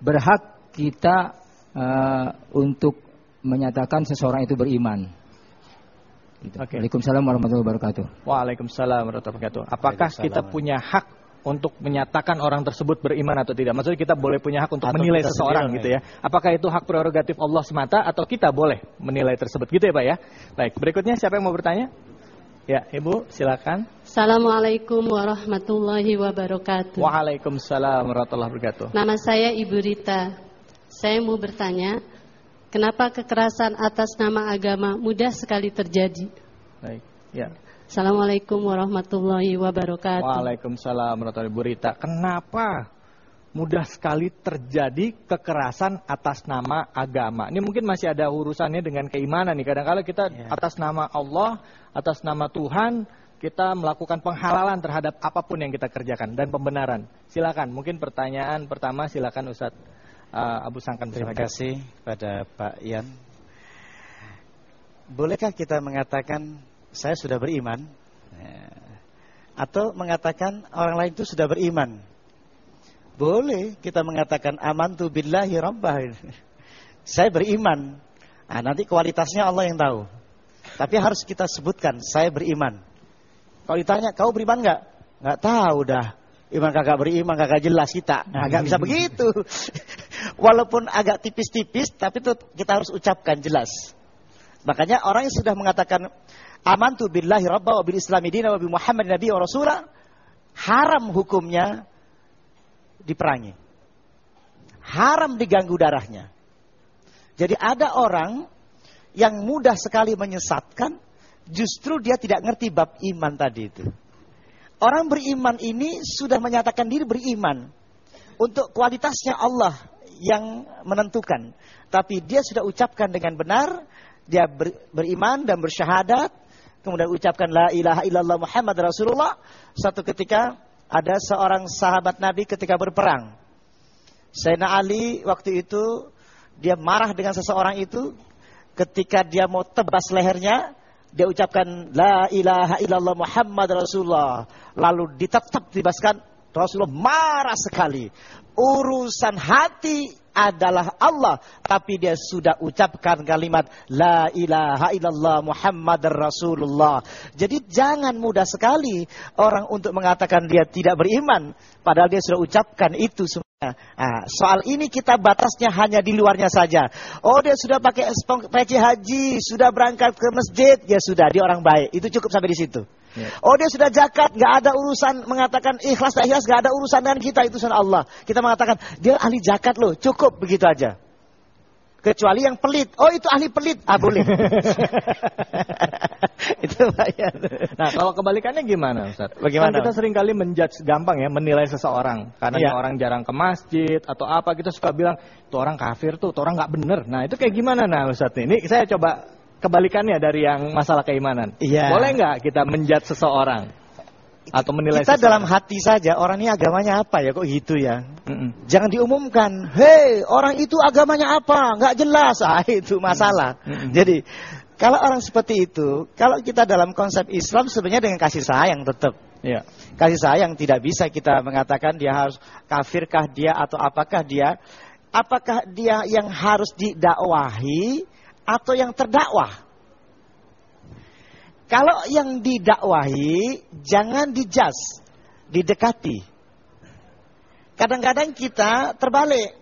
berhak kita uh, untuk menyatakan seseorang itu beriman? Gitu. Okay. Waalaikumsalam warahmatullahi wabarakatuh.
Waalaikumsalam warahmatullahi wabarakatuh. Apakah kita punya hak untuk menyatakan orang tersebut beriman atau tidak? Maksudnya kita boleh punya hak untuk atau menilai seseorang gitu ya. Apakah itu hak prerogatif Allah semata atau kita boleh menilai tersebut gitu ya Pak ya? Baik, berikutnya siapa yang mau bertanya? Ya, Ibu, silakan.
Assalamualaikum warahmatullahi wabarakatuh.
Waalaikumsalam warahmatullahi wabarakatuh.
Nama saya Ibu Rita. Saya mau bertanya, kenapa kekerasan atas nama agama mudah sekali terjadi?
Baik, ya.
Assalamualaikum warahmatullahi wabarakatuh.
Waalaikumsalam warahmatullahi wabarakatuh. Bu Rita, kenapa mudah sekali terjadi kekerasan atas nama agama. Ini mungkin masih ada urusannya dengan keimanan nih. Kadang-kadang kita ya. atas nama Allah, atas nama Tuhan, kita melakukan penghalalan terhadap apa pun yang kita kerjakan dan pembenaran. Silakan, mungkin pertanyaan pertama silakan Ustadz uh, Abu Sangkan.
Terima kasih pada Pak Ian. Bolehkah kita mengatakan saya sudah beriman? Ya. Atau mengatakan orang lain itu sudah beriman? Boleh kita mengatakan aman tu billahi rabbah. Saya beriman. Nah, nanti kualitasnya Allah yang tahu. Tapi harus kita sebutkan, saya beriman. Kalau ditanya, kau beriman nggak? Nggak tahu dah. Iman kagak beriman, kagak jelas kita. Nah, nggak bisa begitu. Walaupun agak tipis-tipis, tapi itu kita harus ucapkan jelas. Makanya orang yang sudah mengatakan aman tu billahi rabbah wa bil islami dina wa bi muhammad nabi wa rasulah haram hukumnya diperangi. Haram diganggu darahnya. Jadi ada orang yang mudah sekali menyesatkan, justru dia tidak ngerti bab iman tadi itu. Orang beriman ini sudah menyatakan diri beriman. Untuk kualitasnya Allah yang menentukan. Tapi dia sudah ucapkan dengan benar, dia ber, beriman dan bersyahadat, kemudian ucapkan la ilaha illallah Muhammad Rasulullah. Satu ketika ada seorang sahabat Nabi ketika berperang. Sayyidina Ali waktu itu dia marah dengan seseorang itu. ketika dia mau tebas lehernya, dia ucapkan la ilaha illallah Muhammad Rasulullah. Lalu ditetap dibaskan Rasulullah marah sekali. Urusan hati adalah Allah. Tapi dia sudah ucapkan kalimat La ilaha illallah Muhammad Rasulullah. Jadi jangan mudah sekali orang untuk mengatakan dia tidak beriman. Padahal dia sudah ucapkan itu semua. Nah, soal ini kita batasnya hanya di luarnya saja. Oh dia sudah pakai peci haji, sudah berangkat ke masjid, ya sudah dia orang baik. Itu cukup sampai di situ. Ya. Oh dia sudah zakat, nggak ada urusan mengatakan ikhlas tak ikhlas, nggak ada urusan dengan kita itu urusan Allah. Kita mengatakan dia ahli zakat loh, cukup begitu aja. Kecuali yang pelit. Oh itu ahli pelit. Ah boleh.
itu bayar. Nah kalau kebalikannya gimana Ustaz?
Bagaimana?
Kan kita sering kali menjudge gampang ya menilai seseorang. Karena ya. orang jarang ke masjid atau apa kita suka bilang itu orang kafir tuh, itu orang nggak bener. Nah itu kayak gimana nah Ustaz? Ini saya coba kebalikannya dari yang masalah keimanan. Iya. Boleh nggak kita menjudge seseorang? atau menilai
kita dalam hati saja orang ini agamanya apa ya kok gitu ya mm -mm. jangan diumumkan hei orang itu agamanya apa nggak jelas ah itu masalah mm -mm. jadi kalau orang seperti itu kalau kita dalam konsep Islam sebenarnya dengan kasih sayang tetap ya. kasih sayang tidak bisa kita mengatakan dia harus kafirkah dia atau apakah dia apakah dia yang harus didakwahi atau yang terdakwah kalau yang didakwahi jangan dijas, didekati. Kadang-kadang kita terbalik.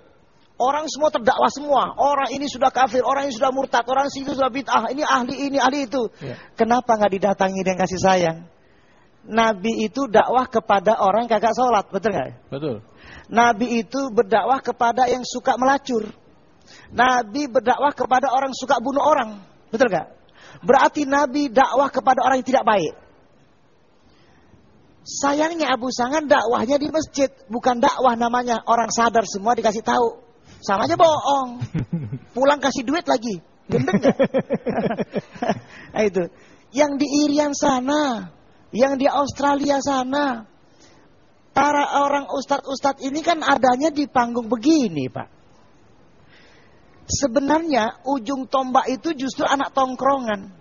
Orang semua terdakwa semua. Orang ini sudah kafir, orang ini sudah murtad, orang itu sudah bid'ah, ini ahli ini, ahli itu. Ya. Kenapa nggak didatangi dengan kasih sayang? Nabi itu dakwah kepada orang kagak sholat, betul nggak?
Betul.
Nabi itu berdakwah kepada yang suka melacur. Nabi berdakwah kepada orang suka bunuh orang, betul nggak? Berarti Nabi dakwah kepada orang yang tidak baik. Sayangnya Abu Sangan dakwahnya di masjid, bukan dakwah namanya. Orang sadar semua dikasih tahu. Sama aja bohong. Pulang kasih duit lagi. Gendeng gak? nah itu. Yang di Irian sana, yang di Australia sana, para orang ustadz-ustadz ini kan adanya di panggung begini, Pak. Sebenarnya ujung tombak itu justru anak tongkrongan.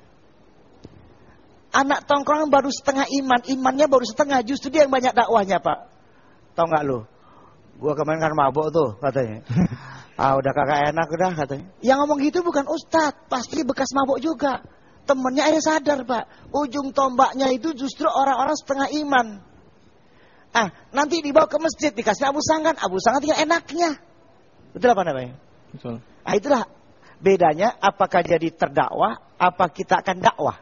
Anak tongkrongan baru setengah iman, imannya baru setengah, justru dia yang banyak dakwahnya pak. Tahu nggak lu? Gua kemarin kan mabuk tuh katanya. Ah udah kakak enak udah katanya. Yang ngomong gitu bukan ustadz, pasti bekas mabuk juga. Temennya akhirnya sadar pak, ujung tombaknya itu justru orang-orang setengah iman. Ah, nanti dibawa ke masjid dikasih Abu Sanggan, Abu Sanggan tinggal enaknya. Betul apa namanya? Betul. Nah, itulah bedanya apakah jadi terdakwah, apa kita akan dakwah.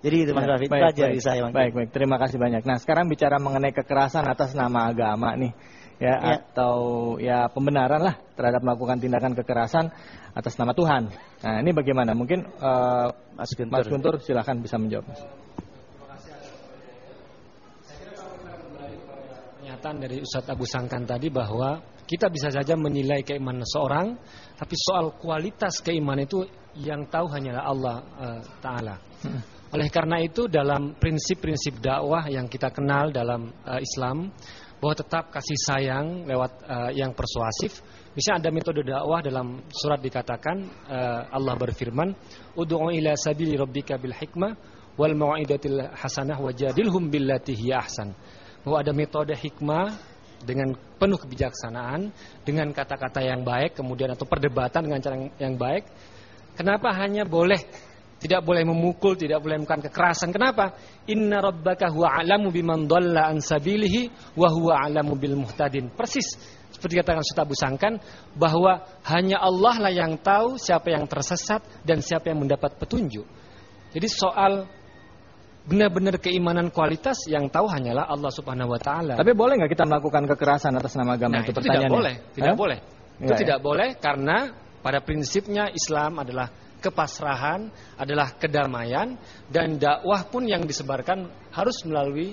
Jadi itu Mas ya, Rafi,
baik, baik, dari saya. Baik, baik, terima kasih banyak. Nah, sekarang bicara mengenai kekerasan atas nama agama nih. Ya, ya. atau ya pembenaran lah terhadap melakukan tindakan kekerasan atas nama Tuhan. Nah, ini bagaimana? Mungkin uh, Mas Guntur, Mas Guntur silahkan bisa menjawab.
Pernyataan dari Ustadz Abu Sangkan tadi bahwa kita bisa saja menilai keimanan seorang, tapi soal kualitas keimanan itu yang tahu hanyalah Allah uh, Taala. Hmm. Oleh karena itu dalam prinsip-prinsip dakwah yang kita kenal dalam uh, Islam bahwa tetap kasih sayang lewat uh, yang persuasif. Misalnya ada metode dakwah dalam surat dikatakan uh, Allah berfirman, "Ud'u ila sabili rabbika bil hikmah wal mau'idatil hasanah wajadilhum billati hiya ahsan." Bahwa ada metode hikmah dengan penuh kebijaksanaan, dengan kata-kata yang baik, kemudian atau perdebatan dengan cara yang baik. Kenapa hanya boleh tidak boleh memukul, tidak boleh melakukan kekerasan. Kenapa? Inna rabbaka huwa alamu biman dhalla an sabilihi wa huwa alamu bil muhtadin. Persis seperti katakan Ustaz Abu Sangkan bahwa hanya Allah lah yang tahu siapa yang tersesat dan siapa yang mendapat petunjuk. Jadi soal benar-benar keimanan kualitas yang tahu hanyalah Allah Subhanahu wa taala.
Tapi boleh nggak kita melakukan kekerasan atas nama agama
nah, itu, itu tidak boleh, tidak eh? boleh. Itu ya, tidak ya? boleh karena pada prinsipnya Islam adalah kepasrahan, adalah kedamaian dan dakwah pun yang disebarkan harus melalui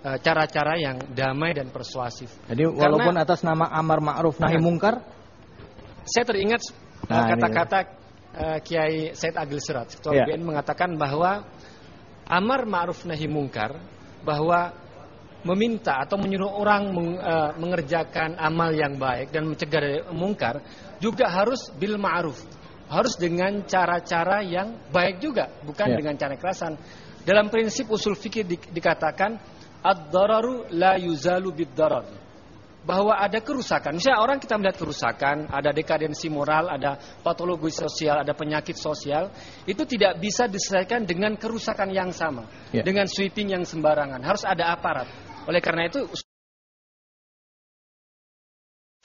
eh, cara-cara uh, yang damai dan persuasif.
Jadi walaupun karena, atas nama amar ma'ruf nahi mungkar
saya teringat eh, nah, kata-kata uh, Kiai Said Agil Sirat, Ketua ya. mengatakan bahwa amar ma'ruf nahi mungkar bahwa meminta atau menyuruh orang uh, mengerjakan amal yang baik dan mencegah dari mungkar juga harus bil ma'ruf harus dengan cara-cara yang baik juga, bukan
Ya.
dengan cara kekerasan. Dalam prinsip usul fikih di- dikatakan ad-dararu la yuzalu bid-darar. Bahwa ada kerusakan. Misalnya orang kita melihat kerusakan, ada dekadensi moral, ada patologi sosial, ada penyakit sosial, itu tidak bisa diselesaikan dengan kerusakan yang sama,
Ya.
dengan sweeping yang sembarangan. Harus ada aparat. Oleh karena itu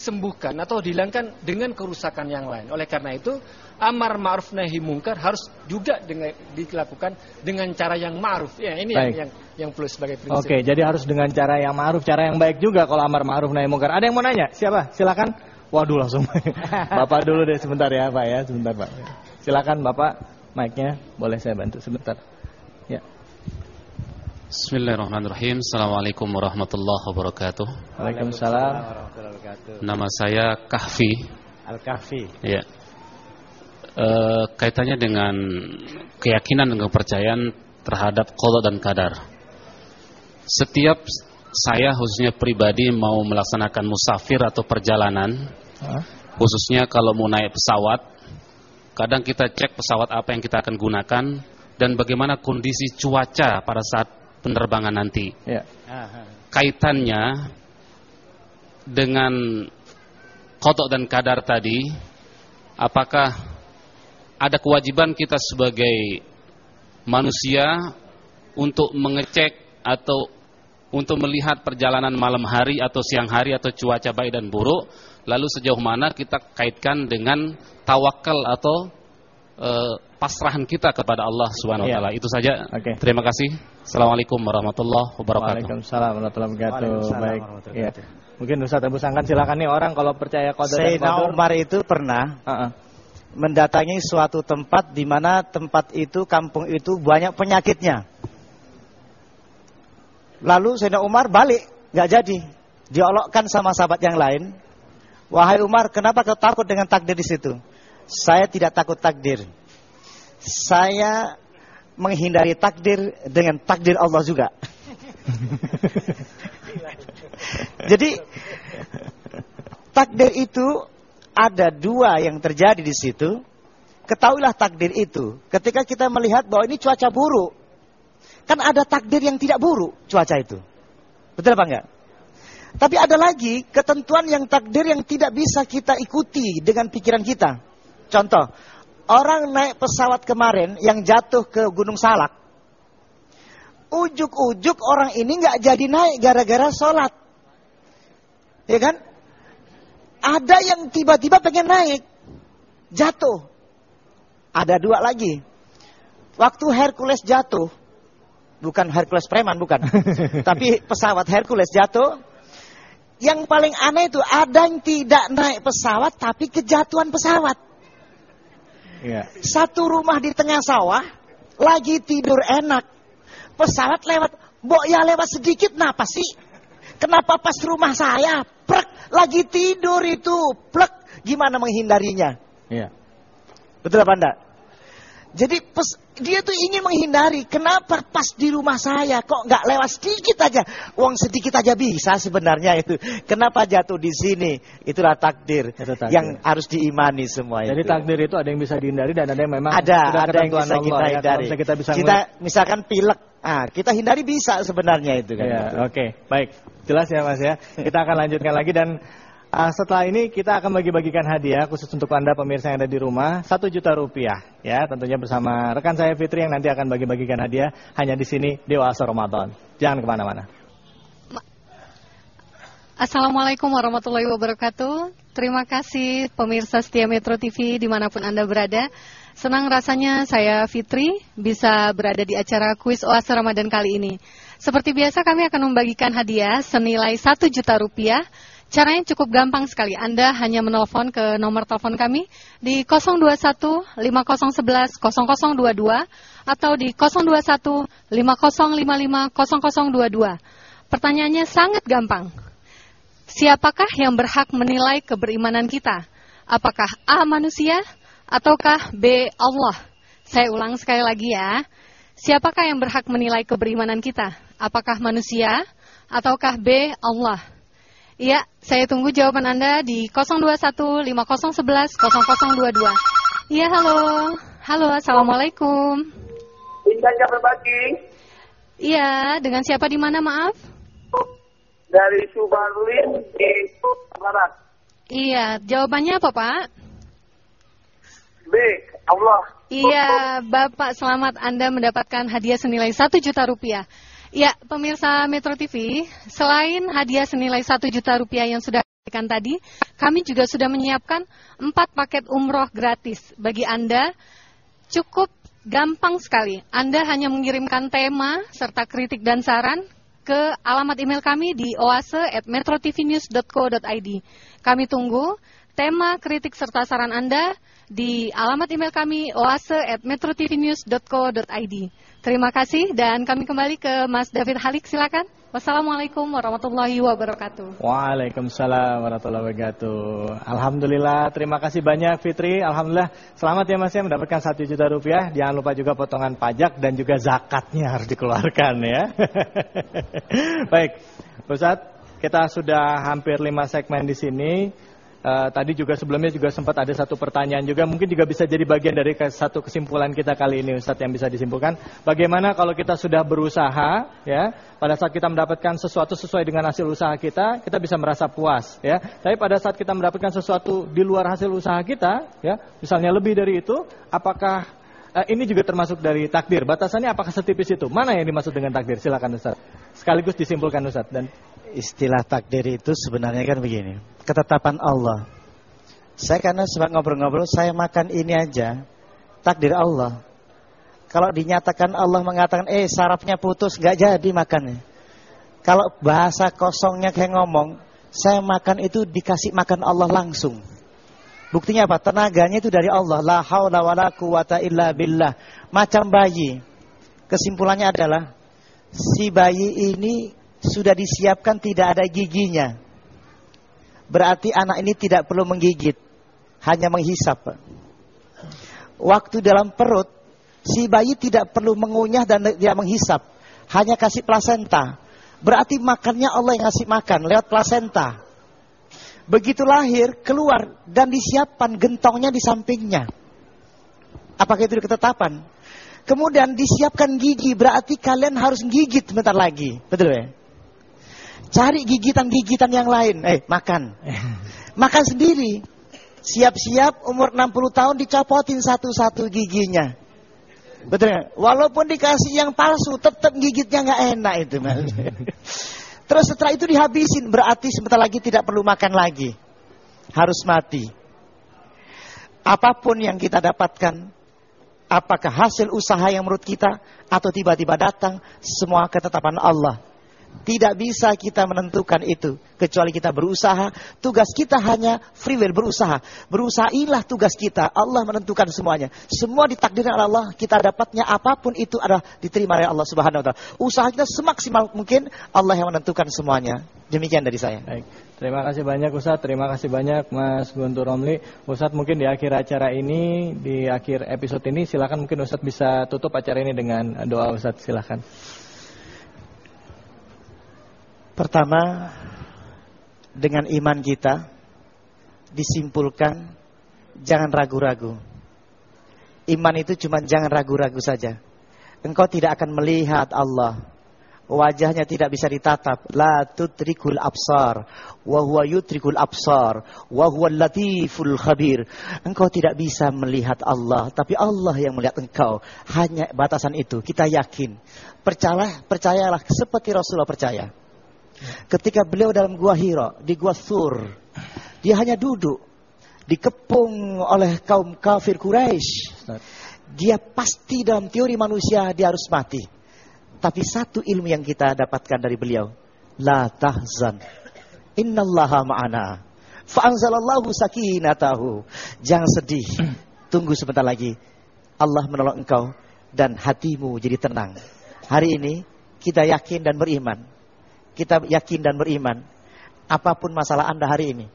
sembuhkan atau dihilangkan dengan kerusakan yang lain. Oleh karena itu, amar ma'ruf nahi mungkar harus juga dengan, dilakukan dengan cara yang ma'ruf. Ya, ini yang,
Baik.
yang yang perlu sebagai prinsip.
Oke, jadi harus dengan cara yang ma'ruf, cara yang baik juga kalau amar ma'ruf nahi mungkar. Ada yang mau nanya? Siapa? Silakan. Waduh langsung. Bapak dulu deh sebentar ya, Pak ya, sebentar, Pak. Silakan Bapak, mic-nya boleh saya bantu sebentar.
Bismillahirrahmanirrahim Assalamualaikum warahmatullahi wabarakatuh
Waalaikumsalam.
Nama saya Kahfi
Al-Kahfi.
ya. Eh, Kaitannya dengan keyakinan dan kepercayaan terhadap qada dan kadar Setiap saya khususnya pribadi mau melaksanakan musafir atau perjalanan
Hah?
Khususnya kalau mau naik pesawat Kadang kita cek pesawat apa yang kita akan gunakan Dan bagaimana kondisi cuaca pada saat penerbangan nanti
Ya.
kaitannya dengan kotok dan kadar tadi apakah ada kewajiban kita sebagai manusia untuk mengecek atau untuk melihat perjalanan malam hari atau siang hari atau cuaca baik dan buruk lalu sejauh mana kita kaitkan dengan tawakal atau eh, pasrahan kita kepada Allah Subhanahu wa
Iya.
taala itu saja
Oke.
terima kasih Assalamualaikum warahmatullahi wabarakatuh
Waalaikumsalam warahmatullahi wabarakatuh. Baik. Ya. Mungkin Ustaz Abu Sangkan silakan nih orang kalau percaya qada dan
Sayyidina
qadar.
Umar itu pernah
Heeh.
mendatangi suatu tempat di mana tempat itu kampung itu banyak penyakitnya. Lalu Sayyidina Umar balik, nggak jadi. Diolokkan sama sahabat yang lain. Wahai Umar, kenapa kau takut dengan takdir di situ? Saya tidak takut takdir. Saya menghindari takdir dengan takdir Allah juga. Jadi takdir itu ada dua yang terjadi di situ. Ketahuilah takdir itu. Ketika kita melihat bahwa ini cuaca buruk, kan ada takdir yang tidak buruk cuaca itu. Betul apa enggak? Tapi ada lagi ketentuan yang takdir yang tidak bisa kita ikuti dengan pikiran kita. Contoh, orang naik pesawat kemarin yang jatuh ke Gunung Salak. Ujuk-ujuk orang ini nggak jadi naik gara-gara sholat. Ya kan? Ada yang tiba-tiba pengen naik. Jatuh. Ada dua lagi. Waktu Hercules jatuh. Bukan Hercules preman, bukan. Tapi pesawat Hercules jatuh. Yang paling aneh itu ada yang tidak naik pesawat tapi kejatuhan pesawat.
Iya.
Satu rumah di tengah sawah, lagi tidur enak. Pesawat lewat, mbok ya lewat sedikit, kenapa sih? Kenapa pas rumah saya, plek, lagi tidur itu, plek, gimana menghindarinya?
Iya.
Betul apa enggak? Jadi pes- dia tuh ingin menghindari. Kenapa pas di rumah saya kok nggak lewat sedikit aja? Uang sedikit aja bisa sebenarnya itu. Kenapa jatuh di sini? Itulah takdir,
Itu takdir.
yang harus diimani semua
Jadi
itu.
takdir itu ada yang bisa dihindari dan ada yang memang
ada, ada yang bisa
Allah
kita
ya.
Hindari.
misalnya kita bisa
kita misalkan pilek, ah kita hindari bisa sebenarnya itu kan.
Ya, oke, baik. Jelas ya Mas ya. Kita akan lanjutkan lagi dan uh, setelah ini kita akan bagi-bagikan hadiah khusus untuk Anda pemirsa yang ada di rumah, satu juta rupiah ya, tentunya bersama rekan saya Fitri yang nanti akan bagi-bagikan hadiah hanya di sini di Oase Ramadan. Jangan ke mana-mana.
Assalamualaikum warahmatullahi wabarakatuh. Terima kasih pemirsa setia Metro TV di mana pun Anda berada. Senang rasanya saya Fitri bisa berada di acara kuis Oase Ramadan kali ini. Seperti biasa kami akan membagikan hadiah senilai 1 juta rupiah. Caranya cukup gampang sekali. Anda hanya menelpon ke nomor telepon kami di 021 5011 0022 atau di 021 5055 0022. Pertanyaannya sangat gampang. Siapakah yang berhak menilai keberimanan kita? Apakah A manusia ataukah B Allah? Saya ulang sekali lagi ya. Siapakah yang berhak menilai keberimanan kita? Apakah manusia ataukah B Allah? Iya, saya tunggu jawaban Anda di 021 5011 0022. Iya, halo. Halo, Assalamualaikum.
Indahnya berbagi.
Iya, dengan siapa di mana, maaf?
Dari Subarlin di Barat.
Iya, jawabannya apa, Pak?
B. Allah.
Iya, Bapak selamat Anda mendapatkan hadiah senilai 1 juta rupiah. Ya, pemirsa Metro TV, selain hadiah senilai 1 juta rupiah yang sudah diberikan tadi, kami juga sudah menyiapkan 4 paket umroh gratis bagi Anda. Cukup gampang sekali. Anda hanya mengirimkan tema serta kritik dan saran ke alamat email kami di oase@metrotvnews.co.id. Kami tunggu tema, kritik serta saran Anda di alamat email kami oase@metrotvnews.co.id. Terima kasih dan kami kembali ke Mas David Halik silakan. Wassalamualaikum warahmatullahi wabarakatuh.
Waalaikumsalam warahmatullahi wabarakatuh. Alhamdulillah, terima kasih banyak Fitri. Alhamdulillah, selamat ya Mas ya mendapatkan satu juta rupiah. Jangan lupa juga potongan pajak dan juga zakatnya harus dikeluarkan ya. Baik, Ustaz, kita sudah hampir lima segmen di sini. Uh, tadi juga sebelumnya juga sempat ada satu pertanyaan juga. Mungkin juga bisa jadi bagian dari satu kesimpulan kita kali ini Ustadz yang bisa disimpulkan. Bagaimana kalau kita sudah berusaha ya? Pada saat kita mendapatkan sesuatu sesuai dengan hasil usaha kita kita bisa merasa puas ya? Tapi pada saat kita mendapatkan sesuatu di luar hasil usaha kita ya? Misalnya lebih dari itu apakah uh, ini juga termasuk dari takdir? Batasannya apakah setipis itu? Mana yang dimaksud dengan takdir? Silakan Ustadz. Sekaligus disimpulkan Ustadz. Dan
istilah takdir itu sebenarnya kan begini. Ketetapan Allah. Saya karena sebab ngobrol-ngobrol, saya makan ini aja. Takdir Allah. Kalau dinyatakan Allah mengatakan, eh sarafnya putus, nggak jadi makannya. Kalau bahasa kosongnya kayak ngomong, saya makan itu dikasih makan Allah langsung. Buktinya apa? Tenaganya itu dari Allah. La haula wa la quwata illa billah. Macam bayi. Kesimpulannya adalah, si bayi ini sudah disiapkan tidak ada giginya. Berarti anak ini tidak perlu menggigit, hanya menghisap. Waktu dalam perut, si bayi tidak perlu mengunyah dan tidak menghisap, hanya kasih plasenta. Berarti makannya Allah yang ngasih makan lewat plasenta. Begitu lahir, keluar dan disiapkan gentongnya di sampingnya. Apakah itu ketetapan? Kemudian disiapkan gigi, berarti kalian harus gigit sebentar lagi. Betul ya? Cari gigitan-gigitan yang lain. Eh, makan. makan sendiri. Siap-siap umur 60 tahun dicopotin satu-satu giginya. Betul ya? Walaupun dikasih yang palsu, tetap gigitnya nggak enak itu. Terus setelah itu dihabisin, berarti sebentar lagi tidak perlu makan lagi. Harus mati. Apa pun yang kita dapatkan, apakah hasil usaha yang menurut kita, atau tiba-tiba datang, semua ketetapan Allah tidak bisa kita menentukan itu kecuali kita berusaha. Tugas kita hanya free will berusaha. Berusaha tugas kita. Allah menentukan semuanya. Semua ditakdirkan oleh Allah. Kita dapatnya apa pun itu adalah diterima oleh Allah Subhanahu wa taala. Usaha kita semaksimal mungkin Allah yang menentukan semuanya. Demikian dari saya.
Baik. Terima kasih banyak Ustaz, terima kasih banyak Mas Guntur Romli. Ustaz mungkin di akhir acara ini, di akhir episode ini silakan mungkin Ustaz bisa tutup acara ini dengan doa Ustaz, silakan.
Pertama, dengan iman kita disimpulkan jangan ragu-ragu. Iman itu cuma jangan ragu-ragu saja. Engkau tidak akan melihat Allah. Wajahnya tidak bisa ditatap. La tutrikul absar. Wahuwa yutrikul absar. Wahuwa latiful khabir. Engkau tidak bisa melihat Allah. Tapi Allah yang melihat engkau. Hanya batasan itu. Kita yakin. Percayalah, percayalah seperti Rasulullah percaya. Ketika beliau dalam gua Hira, di gua Sur, dia hanya duduk, dikepung oleh kaum kafir Quraisy. Dia pasti dalam teori manusia dia harus mati. Tapi satu ilmu yang kita dapatkan dari beliau, la tahzan. Innallaha ma'ana. Fa'anzalallahu sakinatahu. Jangan sedih. Tunggu sebentar lagi. Allah menolong engkau dan hatimu jadi tenang. Hari ini kita yakin dan beriman kita yakin dan beriman. Apa pun masalah Anda hari ini.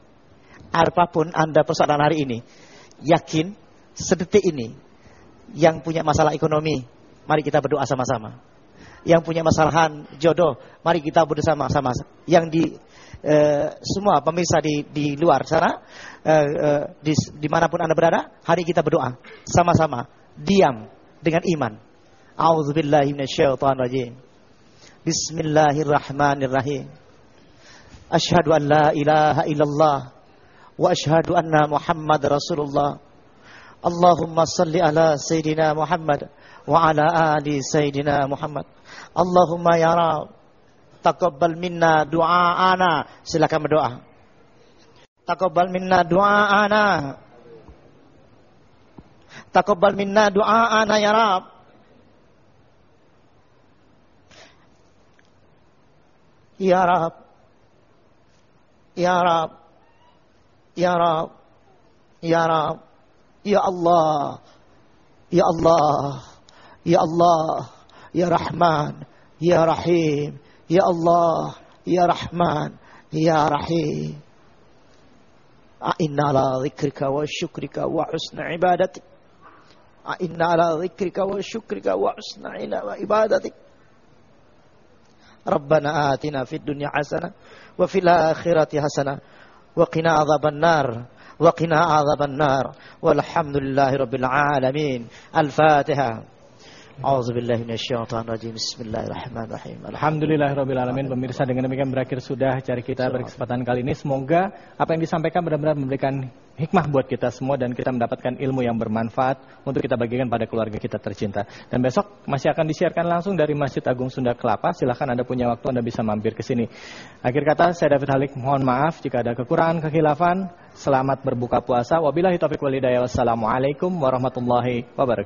Apa pun Anda persoalan hari ini. Yakin sedetik ini. Yang punya masalah ekonomi. Mari kita berdoa sama-sama. yang punya masalahan jodoh, mari kita bersama-sama. Yang di eh, semua pemirsa di di luar sana, eh, eh, di di mana pun anda berada, hari kita berdoa sama-sama, diam dengan iman. A'udzubillahi minasyaitonirrajim. Bismillahirrahmanirrahim. Asyhadu an la ilaha illallah wa asyhadu anna Muhammad Rasulullah. Allahumma salli ala Sayyidina Muhammad wa ala ali Sayyidina Muhammad. Allahumma ya Rab, taqabbal minna du'aana. Silakan berdoa. Taqabbal minna du'aana. Taqabbal minna du'aana ya Rab. Ya Rab. Ya Rab. Ya Rab. Ya Rab. Ya Allah. Ya Allah. Ya Allah. Ya Rahman, Ya Rahim, Ya Allah, Ya Rahman, Ya Rahim. A'inna ala zikrika wa syukrika wa husna ibadatik. A'inna ala zikrika wa syukrika wa husna ibadatik. Rabbana atina fid dunya hasanah wa fil akhirati hasanah wa qina adzaban nar wa qina alamin. A'udzubillahiminasyaitonirrajim. Bismillahirrahmanirrahim.
Pemirsa dengan demikian berakhir sudah cari kita berkesempatan kali ini. Semoga apa yang disampaikan benar-benar memberikan hikmah buat kita semua dan kita mendapatkan ilmu yang bermanfaat untuk kita bagikan pada keluarga kita tercinta. Dan besok masih akan disiarkan langsung dari Masjid Agung Sunda Kelapa. Silahkan Anda punya waktu Anda bisa mampir ke sini. Akhir kata saya David Halik mohon maaf jika ada kekurangan kekhilafan. Selamat berbuka puasa. Wabillahi taufiq walhidayah. Wassalamualaikum warahmatullahi wabarakatuh.